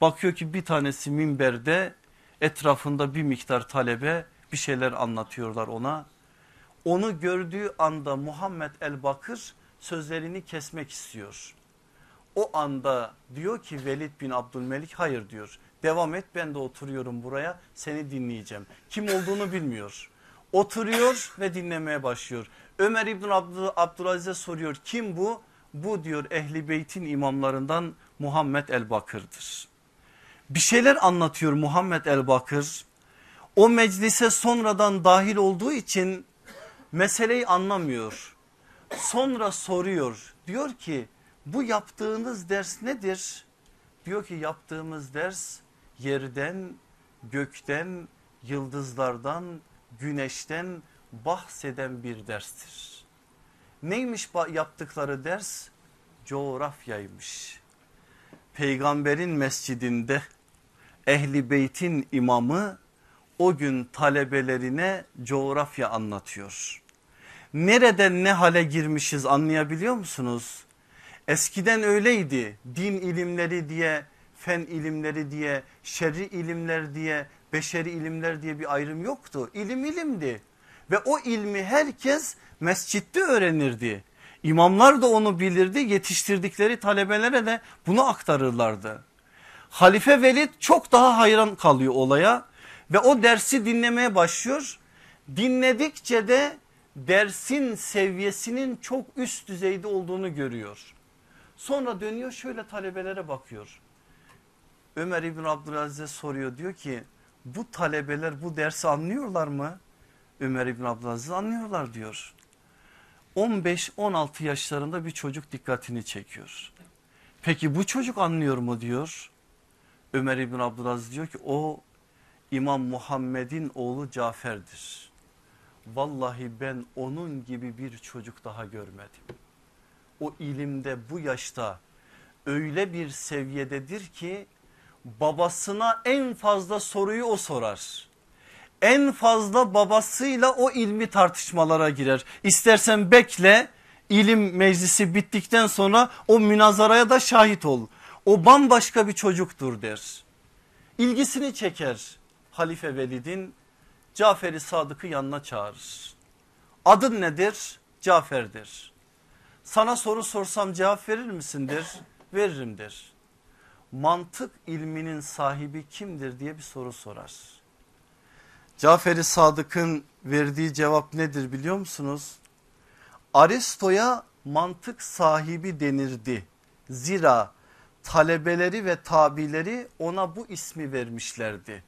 Bakıyor ki bir tanesi minberde etrafında bir miktar talebe bir şeyler anlatıyorlar ona. Onu gördüğü anda Muhammed el Bakır sözlerini kesmek istiyor. O anda diyor ki Velid bin Abdülmelik hayır diyor. Devam et ben de oturuyorum buraya seni dinleyeceğim. Kim olduğunu bilmiyor. Oturuyor ve dinlemeye başlıyor. Ömer İbn Abdülaziz'e soruyor kim bu? Bu diyor Ehli Beyt'in imamlarından Muhammed el Bakır'dır. Bir şeyler anlatıyor Muhammed el Bakır. O meclise sonradan dahil olduğu için meseleyi anlamıyor. Sonra soruyor. Diyor ki bu yaptığınız ders nedir? Diyor ki yaptığımız ders yerden, gökten, yıldızlardan, güneşten bahseden bir derstir. Neymiş yaptıkları ders? Coğrafyaymış. Peygamberin mescidinde ehli beytin imamı o gün talebelerine coğrafya anlatıyor. Nereden ne hale girmişiz anlayabiliyor musunuz? Eskiden öyleydi din ilimleri diye fen ilimleri diye şerri ilimler diye beşeri ilimler diye bir ayrım yoktu. İlim ilimdi ve o ilmi herkes mescitte öğrenirdi. İmamlar da onu bilirdi yetiştirdikleri talebelere de bunu aktarırlardı. Halife Velid çok daha hayran kalıyor olaya ve o dersi dinlemeye başlıyor. Dinledikçe de dersin seviyesinin çok üst düzeyde olduğunu görüyor. Sonra dönüyor şöyle talebelere bakıyor. Ömer İbn Abdülaziz'e soruyor diyor ki bu talebeler bu dersi anlıyorlar mı? Ömer İbn Abdülaziz anlıyorlar diyor. 15-16 yaşlarında bir çocuk dikkatini çekiyor. Peki bu çocuk anlıyor mu diyor. Ömer İbn Abdülaziz diyor ki o İmam Muhammed'in oğlu Cafer'dir. Vallahi ben onun gibi bir çocuk daha görmedim. O ilimde bu yaşta öyle bir seviyededir ki babasına en fazla soruyu o sorar. En fazla babasıyla o ilmi tartışmalara girer. İstersen bekle ilim meclisi bittikten sonra o münazaraya da şahit ol. O bambaşka bir çocuktur der. İlgisini çeker Halife Velid'in Cafer-i Sadık'ı yanına çağırır. Adın nedir? Cafer'dir. Sana soru sorsam cevap verir misindir? Veririm der. Mantık ilminin sahibi kimdir diye bir soru sorar. Cafer-i Sadık'ın verdiği cevap nedir biliyor musunuz? Aristo'ya mantık sahibi denirdi. Zira talebeleri ve tabileri ona bu ismi vermişlerdi.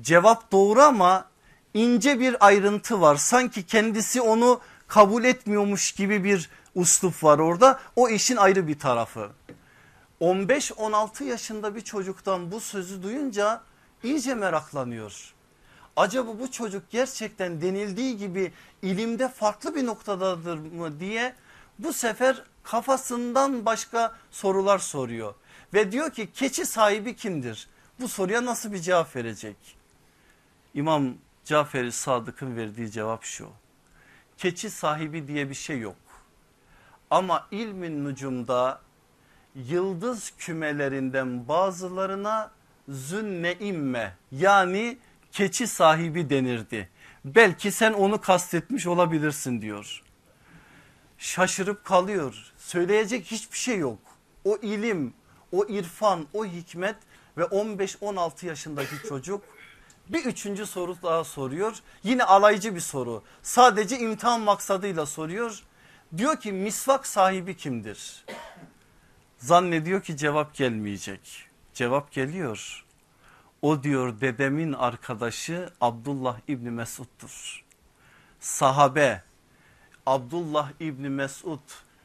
Cevap doğru ama ince bir ayrıntı var. Sanki kendisi onu kabul etmiyormuş gibi bir uslup var orada. O işin ayrı bir tarafı. 15-16 yaşında bir çocuktan bu sözü duyunca iyice meraklanıyor. Acaba bu çocuk gerçekten denildiği gibi ilimde farklı bir noktadadır mı diye bu sefer kafasından başka sorular soruyor. Ve diyor ki keçi sahibi kimdir? Bu soruya nasıl bir cevap verecek? İmam Cafer-i Sadık'ın verdiği cevap şu. Keçi sahibi diye bir şey yok. Ama ilmin nucumda yıldız kümelerinden bazılarına zünneimme yani keçi sahibi denirdi. Belki sen onu kastetmiş olabilirsin diyor. Şaşırıp kalıyor. Söyleyecek hiçbir şey yok. O ilim, o irfan, o hikmet ve 15-16 yaşındaki çocuk bir üçüncü soru daha soruyor. Yine alaycı bir soru. Sadece imtihan maksadıyla soruyor. Diyor ki misvak sahibi kimdir? Zannediyor ki cevap gelmeyecek. Cevap geliyor. O diyor dedemin arkadaşı Abdullah İbni Mesud'dur. Sahabe Abdullah İbni Mesud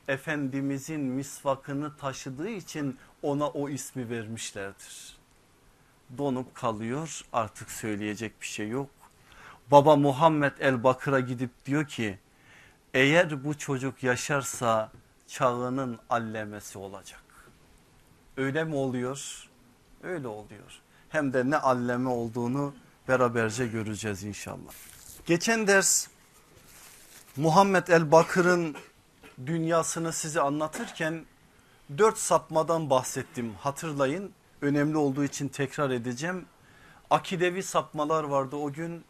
Efendimizin misvakını taşıdığı için ona o ismi vermişlerdir. Donup kalıyor artık söyleyecek bir şey yok. Baba Muhammed el Bakır'a gidip diyor ki eğer bu çocuk yaşarsa çağının allemesi olacak. Öyle mi oluyor? Öyle oluyor. Hem de ne alleme olduğunu beraberce göreceğiz inşallah. Geçen ders Muhammed el Bakır'ın dünyasını size anlatırken dört sapmadan bahsettim hatırlayın. Önemli olduğu için tekrar edeceğim. Akidevi sapmalar vardı o gün,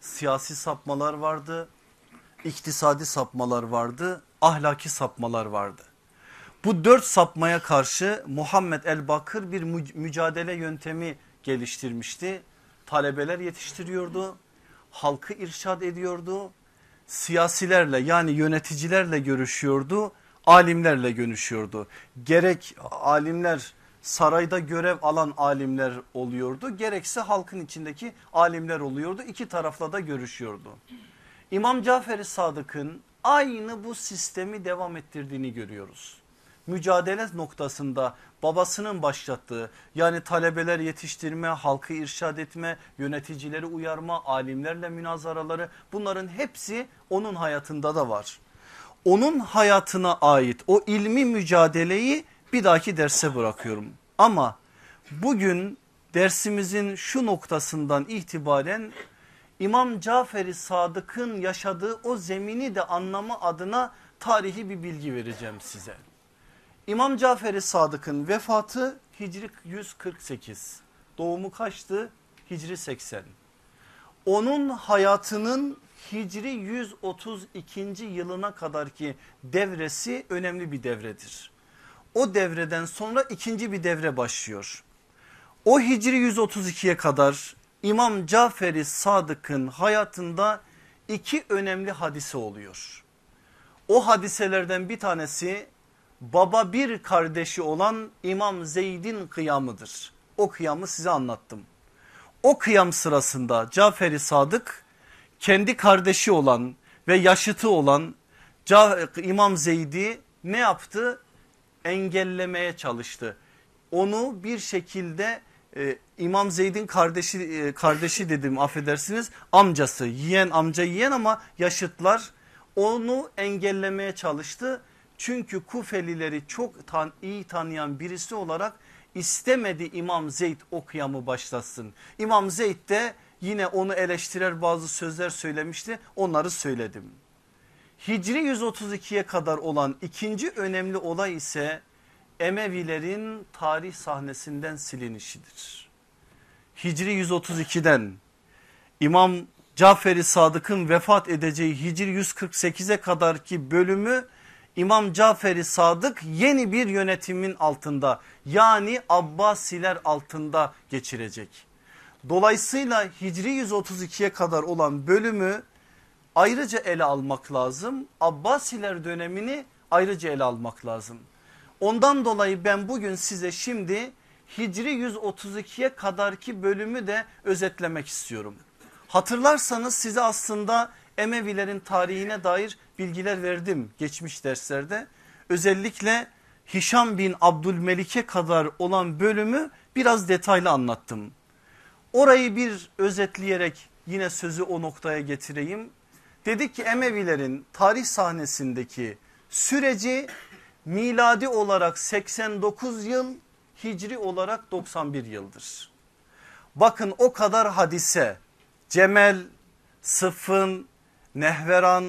siyasi sapmalar vardı, iktisadi sapmalar vardı, ahlaki sapmalar vardı. Bu dört sapmaya karşı Muhammed el Bakır bir mücadele yöntemi geliştirmişti. Talebeler yetiştiriyordu, halkı irşad ediyordu, siyasilerle yani yöneticilerle görüşüyordu, alimlerle görüşüyordu. Gerek alimler sarayda görev alan alimler oluyordu gerekse halkın içindeki alimler oluyordu. İki tarafla da görüşüyordu. İmam Cafer-i Sadık'ın aynı bu sistemi devam ettirdiğini görüyoruz. Mücadele noktasında babasının başlattığı yani talebeler yetiştirme, halkı irşad etme, yöneticileri uyarma, alimlerle münazaraları bunların hepsi onun hayatında da var. Onun hayatına ait o ilmi mücadeleyi bir dahaki derse bırakıyorum. Ama bugün dersimizin şu noktasından itibaren İmam Cafer-i Sadık'ın yaşadığı o zemini de anlama adına tarihi bir bilgi vereceğim size. İmam Cafer-i Sadık'ın vefatı Hicri 148. Doğumu kaçtı? Hicri 80. Onun hayatının Hicri 132. yılına kadar ki devresi önemli bir devredir. O devreden sonra ikinci bir devre başlıyor. O Hicri 132'ye kadar İmam Cafer-i Sadık'ın hayatında iki önemli hadise oluyor. O hadiselerden bir tanesi baba bir kardeşi olan İmam Zeyd'in kıyamıdır. O kıyamı size anlattım. O kıyam sırasında Cafer-i Sadık kendi kardeşi olan ve yaşıtı olan İmam Zeyd'i ne yaptı? Engellemeye çalıştı. Onu bir şekilde e, İmam Zeyd'in kardeşi e, kardeşi dedim affedersiniz amcası yiyen amca yiyen ama yaşıtlar onu engellemeye çalıştı. Çünkü Kufelileri çok tan iyi tanıyan birisi olarak istemedi İmam Zeyd o başlasın. İmam Zeyd de yine onu eleştirer bazı sözler söylemişti onları söyledim. Hicri 132'ye kadar olan ikinci önemli olay ise Emevilerin tarih sahnesinden silinişidir. Hicri 132'den İmam Caferi Sadık'ın vefat edeceği Hicri 148'e kadar ki bölümü İmam Caferi Sadık yeni bir yönetimin altında yani Abbasiler altında geçirecek. Dolayısıyla Hicri 132'ye kadar olan bölümü ayrıca ele almak lazım. Abbasiler dönemini ayrıca ele almak lazım. Ondan dolayı ben bugün size şimdi Hicri 132'ye kadarki bölümü de özetlemek istiyorum. Hatırlarsanız size aslında Emevilerin tarihine dair bilgiler verdim geçmiş derslerde. Özellikle Hişam bin Abdülmelik'e kadar olan bölümü biraz detaylı anlattım. Orayı bir özetleyerek yine sözü o noktaya getireyim. Dedik ki Emevilerin tarih sahnesindeki süreci miladi olarak 89 yıl hicri olarak 91 yıldır. Bakın o kadar hadise Cemel, Sıfın, Nehveran,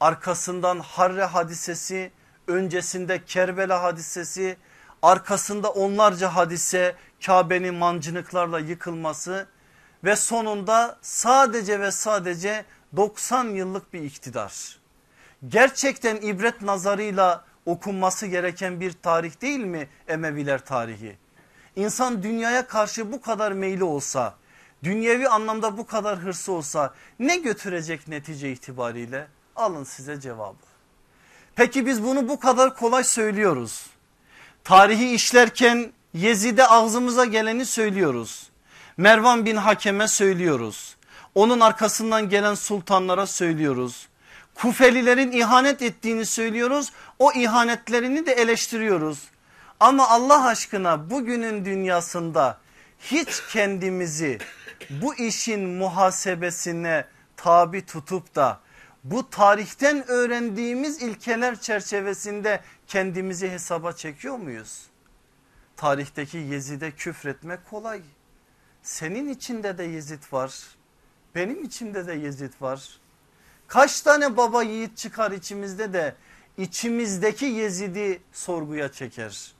arkasından Harre hadisesi, öncesinde Kerbela hadisesi, arkasında onlarca hadise Kabe'nin mancınıklarla yıkılması ve sonunda sadece ve sadece 90 yıllık bir iktidar. Gerçekten ibret nazarıyla okunması gereken bir tarih değil mi Emeviler tarihi? İnsan dünyaya karşı bu kadar meyli olsa, dünyevi anlamda bu kadar hırsı olsa ne götürecek netice itibariyle? Alın size cevabı. Peki biz bunu bu kadar kolay söylüyoruz. Tarihi işlerken Yezid'e ağzımıza geleni söylüyoruz. Mervan bin Hakem'e söylüyoruz. Onun arkasından gelen sultanlara söylüyoruz. Kufelilerin ihanet ettiğini söylüyoruz. O ihanetlerini de eleştiriyoruz. Ama Allah aşkına bugünün dünyasında hiç kendimizi bu işin muhasebesine tabi tutup da bu tarihten öğrendiğimiz ilkeler çerçevesinde kendimizi hesaba çekiyor muyuz? Tarihteki Yezid'e küfretmek kolay. Senin içinde de Yezid var. Benim içimde de Yezid var. Kaç tane baba yiğit çıkar içimizde de içimizdeki Yezid'i sorguya çeker.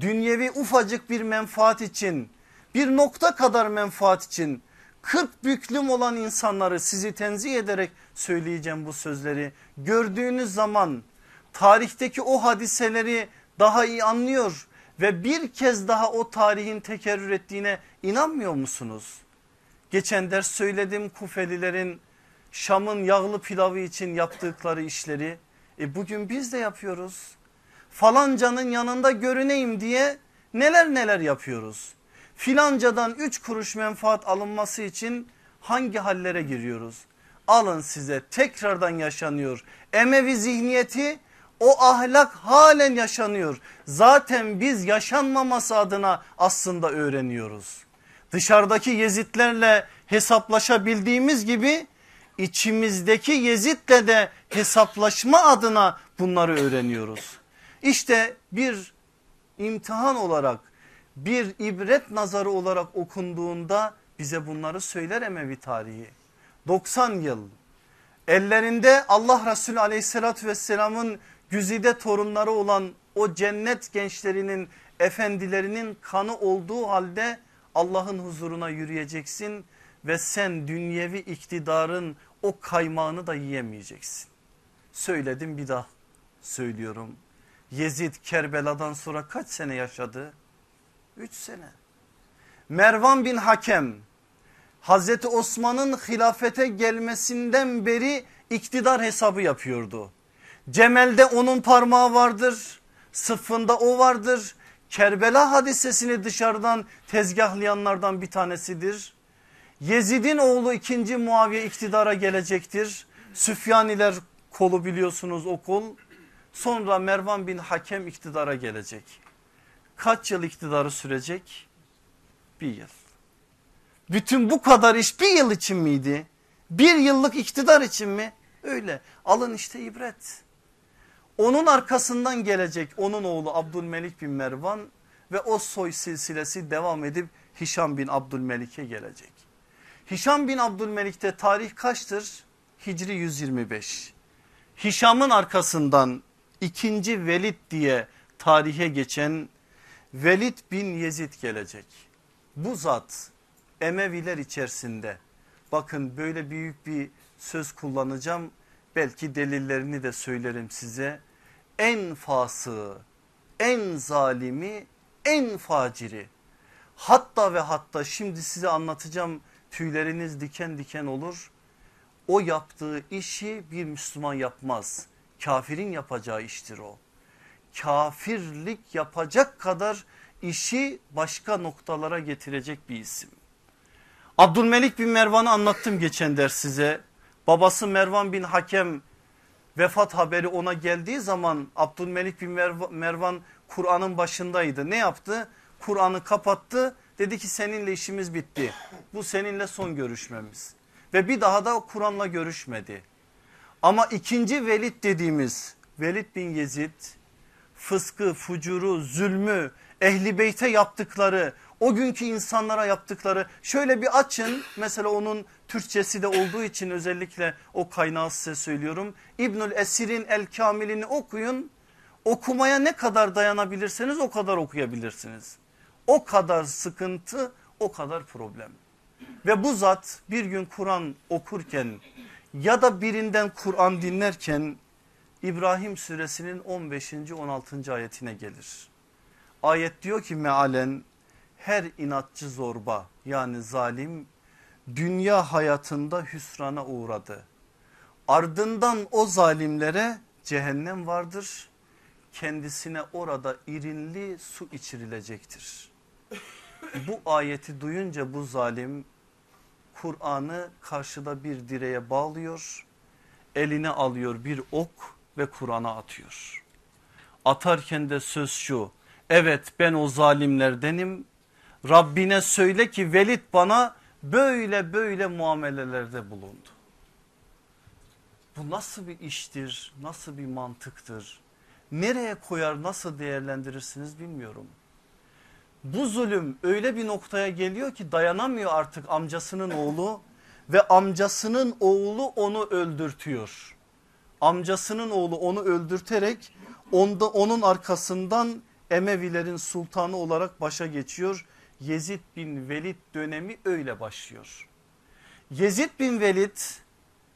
Dünyevi ufacık bir menfaat için bir nokta kadar menfaat için 40 büklüm olan insanları sizi tenzih ederek söyleyeceğim bu sözleri. Gördüğünüz zaman tarihteki o hadiseleri daha iyi anlıyor ve bir kez daha o tarihin tekerrür ettiğine inanmıyor musunuz? Geçen ders söyledim Kufelilerin Şam'ın yağlı pilavı için yaptıkları işleri. E bugün biz de yapıyoruz. Falancanın yanında görüneyim diye neler neler yapıyoruz. Filancadan üç kuruş menfaat alınması için hangi hallere giriyoruz? Alın size tekrardan yaşanıyor. Emevi zihniyeti o ahlak halen yaşanıyor. Zaten biz yaşanmaması adına aslında öğreniyoruz. Dışarıdaki yezitlerle hesaplaşabildiğimiz gibi içimizdeki Yezid'le de hesaplaşma adına bunları öğreniyoruz. İşte bir imtihan olarak bir ibret nazarı olarak okunduğunda bize bunları söyler Emevi tarihi. 90 yıl ellerinde Allah Resulü aleyhissalatü vesselamın güzide torunları olan o cennet gençlerinin efendilerinin kanı olduğu halde Allah'ın huzuruna yürüyeceksin ve sen dünyevi iktidarın o kaymağını da yiyemeyeceksin. Söyledim bir daha söylüyorum. Yezid Kerbela'dan sonra kaç sene yaşadı? Üç sene. Mervan bin Hakem Hazreti Osman'ın hilafete gelmesinden beri iktidar hesabı yapıyordu. Cemel'de onun parmağı vardır. Sıffında o vardır. Kerbela hadisesini dışarıdan tezgahlayanlardan bir tanesidir. Yezid'in oğlu 2. Muaviye iktidara gelecektir. Süfyaniler kolu biliyorsunuz o kol. Sonra Mervan bin Hakem iktidara gelecek. Kaç yıl iktidarı sürecek? Bir yıl. Bütün bu kadar iş bir yıl için miydi? Bir yıllık iktidar için mi? Öyle. Alın işte ibret. Onun arkasından gelecek onun oğlu Abdülmelik bin Mervan ve o soy silsilesi devam edip Hişam bin Abdülmelik'e gelecek. Hişam bin Abdülmelik'te tarih kaçtır? Hicri 125. Hişam'ın arkasından ikinci Velid diye tarihe geçen Velid bin Yezid gelecek. Bu zat Emeviler içerisinde bakın böyle büyük bir söz kullanacağım. Belki delillerini de söylerim size. En fasığı, en zalimi, en faciri. Hatta ve hatta şimdi size anlatacağım tüyleriniz diken diken olur. O yaptığı işi bir Müslüman yapmaz. Kafirin yapacağı iştir o. Kafirlik yapacak kadar işi başka noktalara getirecek bir isim. Abdülmelik bin Mervan'ı anlattım geçen ders size. Babası Mervan bin Hakem vefat haberi ona geldiği zaman Abdülmelik bin Mervan Kur'an'ın başındaydı. Ne yaptı? Kur'an'ı kapattı. Dedi ki seninle işimiz bitti. Bu seninle son görüşmemiz. Ve bir daha da Kur'an'la görüşmedi. Ama ikinci Velid dediğimiz Velid bin Yezid fıskı, fucuru, zulmü, ehli beyte yaptıkları, o günkü insanlara yaptıkları şöyle bir açın mesela onun Türkçesi de olduğu için özellikle o kaynağı size söylüyorum. İbnül Esir'in El Kamil'ini okuyun okumaya ne kadar dayanabilirseniz o kadar okuyabilirsiniz. O kadar sıkıntı o kadar problem. Ve bu zat bir gün Kur'an okurken ya da birinden Kur'an dinlerken İbrahim suresinin 15. 16. ayetine gelir. Ayet diyor ki mealen her inatçı zorba yani zalim dünya hayatında hüsrana uğradı. Ardından o zalimlere cehennem vardır. Kendisine orada irinli su içirilecektir. Bu ayeti duyunca bu zalim Kur'an'ı karşıda bir direğe bağlıyor. Eline alıyor bir ok ve Kur'an'a atıyor. Atarken de söz şu evet ben o zalimlerdenim Rabbine söyle ki Velid bana böyle böyle muamelelerde bulundu. Bu nasıl bir iştir, nasıl bir mantıktır? Nereye koyar, nasıl değerlendirirsiniz bilmiyorum. Bu zulüm öyle bir noktaya geliyor ki dayanamıyor artık amcasının oğlu ve amcasının oğlu onu öldürtüyor. Amcasının oğlu onu öldürterek onda, onun arkasından Emevilerin sultanı olarak başa geçiyor Yezid bin Velid dönemi öyle başlıyor. Yezid bin Velid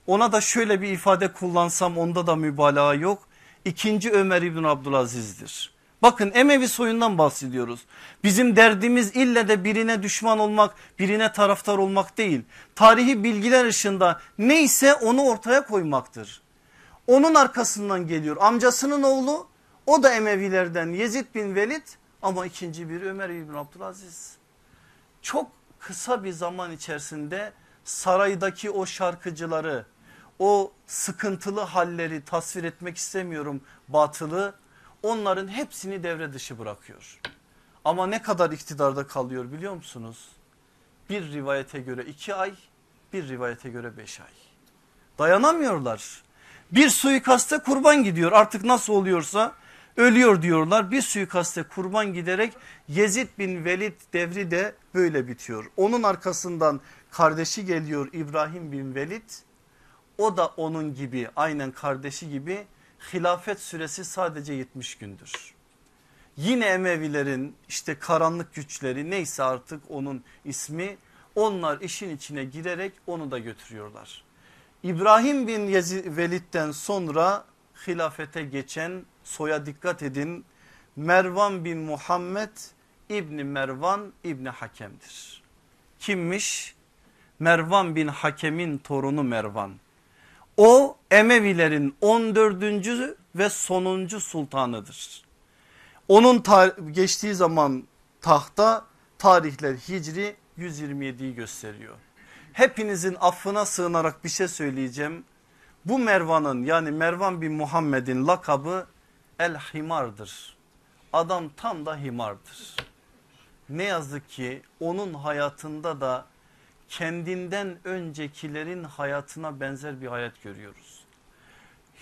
ona da şöyle bir ifade kullansam onda da mübalağa yok. İkinci Ömer İbn Abdülaziz'dir. Bakın Emevi soyundan bahsediyoruz. Bizim derdimiz ille de birine düşman olmak, birine taraftar olmak değil. Tarihi bilgiler ışığında neyse onu ortaya koymaktır. Onun arkasından geliyor amcasının oğlu o da Emevilerden Yezid bin Velid ama ikinci bir Ömer İbn Abdülaziz. Çok kısa bir zaman içerisinde saraydaki o şarkıcıları o sıkıntılı halleri tasvir etmek istemiyorum batılı onların hepsini devre dışı bırakıyor. Ama ne kadar iktidarda kalıyor biliyor musunuz? Bir rivayete göre iki ay bir rivayete göre beş ay. Dayanamıyorlar. Bir suikaste kurban gidiyor artık nasıl oluyorsa ölüyor diyorlar. Bir suikaste kurban giderek Yezid bin Velid devri de böyle bitiyor. Onun arkasından kardeşi geliyor İbrahim bin Velid. O da onun gibi aynen kardeşi gibi hilafet süresi sadece 70 gündür. Yine Emevilerin işte karanlık güçleri neyse artık onun ismi onlar işin içine girerek onu da götürüyorlar. İbrahim bin Yezid Velid'den sonra hilafete geçen soya dikkat edin. Mervan bin Muhammed İbni Mervan İbni Hakem'dir. Kimmiş? Mervan bin Hakem'in torunu Mervan. O Emevilerin 14. ve sonuncu sultanıdır. Onun geçtiği zaman tahta tarihler Hicri 127'yi gösteriyor. hepinizin affına sığınarak bir şey söyleyeceğim. Bu Mervan'ın yani Mervan bin Muhammed'in lakabı El Himar'dır. Adam tam da himardır. Ne yazık ki onun hayatında da kendinden öncekilerin hayatına benzer bir hayat görüyoruz.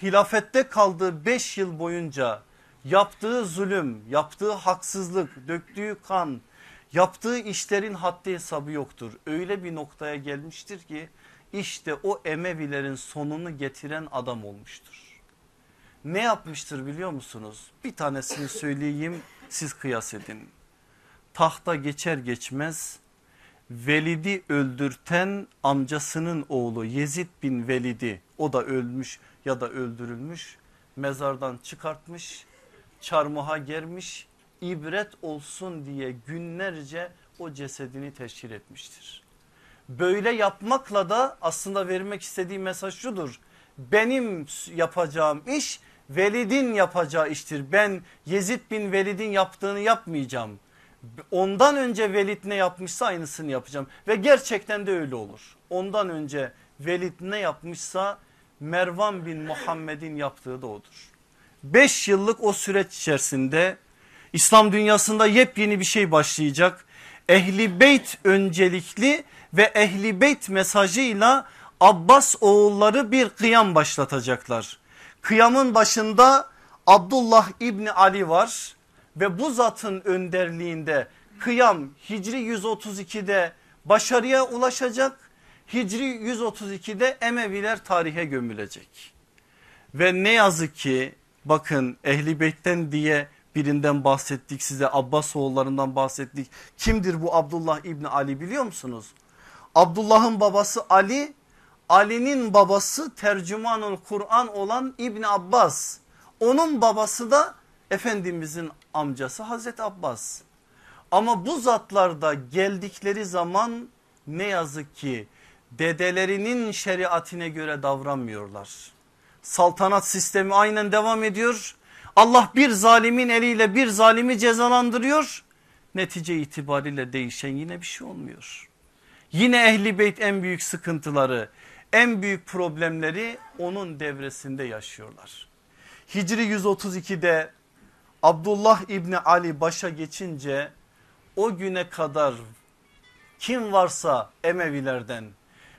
Hilafette kaldığı 5 yıl boyunca yaptığı zulüm, yaptığı haksızlık, döktüğü kan, yaptığı işlerin haddi hesabı yoktur. Öyle bir noktaya gelmiştir ki işte o Emevilerin sonunu getiren adam olmuştur. Ne yapmıştır biliyor musunuz? Bir tanesini söyleyeyim siz kıyas edin. Tahta geçer geçmez Velid'i öldürten amcasının oğlu Yezid bin Velid'i o da ölmüş ya da öldürülmüş mezardan çıkartmış çarmıha germiş ibret olsun diye günlerce o cesedini teşhir etmiştir. Böyle yapmakla da aslında vermek istediği mesaj şudur. Benim yapacağım iş Velid'in yapacağı iştir. Ben Yezid bin Velid'in yaptığını yapmayacağım. Ondan önce Velid ne yapmışsa aynısını yapacağım. Ve gerçekten de öyle olur. Ondan önce Velid ne yapmışsa Mervan bin Muhammed'in yaptığı da odur. 5 yıllık o süreç içerisinde İslam dünyasında yepyeni bir şey başlayacak. Ehli beyt öncelikli ve ehli beyt mesajıyla Abbas oğulları bir kıyam başlatacaklar. Kıyamın başında Abdullah İbni Ali var ve bu zatın önderliğinde kıyam Hicri 132'de başarıya ulaşacak. Hicri 132'de Emeviler tarihe gömülecek. Ve ne yazık ki bakın Ehli Beyt'ten diye birinden bahsettik size Abbas oğullarından bahsettik. Kimdir bu Abdullah İbni Ali biliyor musunuz? Abdullah'ın babası Ali, Ali'nin babası tercümanul Kur'an olan İbni Abbas. Onun babası da Efendimizin amcası Hazreti Abbas. Ama bu zatlarda geldikleri zaman ne yazık ki dedelerinin şeriatine göre davranmıyorlar. Saltanat sistemi aynen devam ediyor. Allah bir zalimin eliyle bir zalimi cezalandırıyor. Netice itibariyle değişen yine bir şey olmuyor. Yine ehli beyt en büyük sıkıntıları en büyük problemleri onun devresinde yaşıyorlar. Hicri 132'de Abdullah İbni Ali başa geçince o güne kadar kim varsa Emevilerden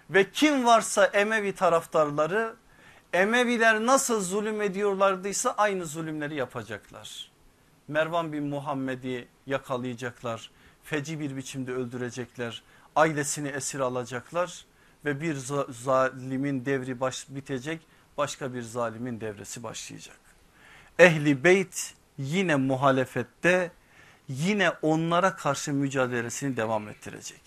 ve kim varsa Emevi taraftarları Emeviler nasıl zulüm ediyorlardıysa aynı zulümleri yapacaklar. Mervan bin Muhammed'i yakalayacaklar. Feci bir biçimde öldürecekler. Ailesini esir alacaklar ve bir zalimin devri baş, bitecek başka bir zalimin devresi başlayacak. Ehli beyt yine muhalefette yine onlara karşı mücadelesini devam ettirecek.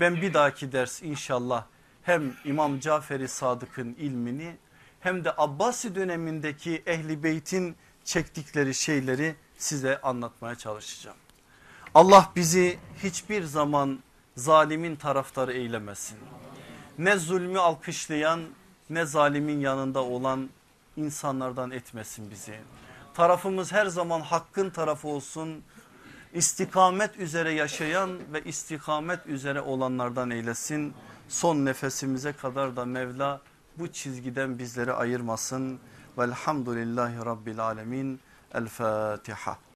Ben bir dahaki ders inşallah hem İmam Caferi Sadık'ın ilmini hem de Abbasi dönemindeki ehli beytin çektikleri şeyleri size anlatmaya çalışacağım. Allah bizi hiçbir zaman zalimin taraftarı eylemesin. Ne zulmü alkışlayan ne zalimin yanında olan insanlardan etmesin bizi. Tarafımız her zaman hakkın tarafı olsun. İstikamet üzere yaşayan ve istikamet üzere olanlardan eylesin. Son nefesimize kadar da Mevla bu çizgiden bizleri ayırmasın. Velhamdülillahi Rabbil Alemin. El Fatiha.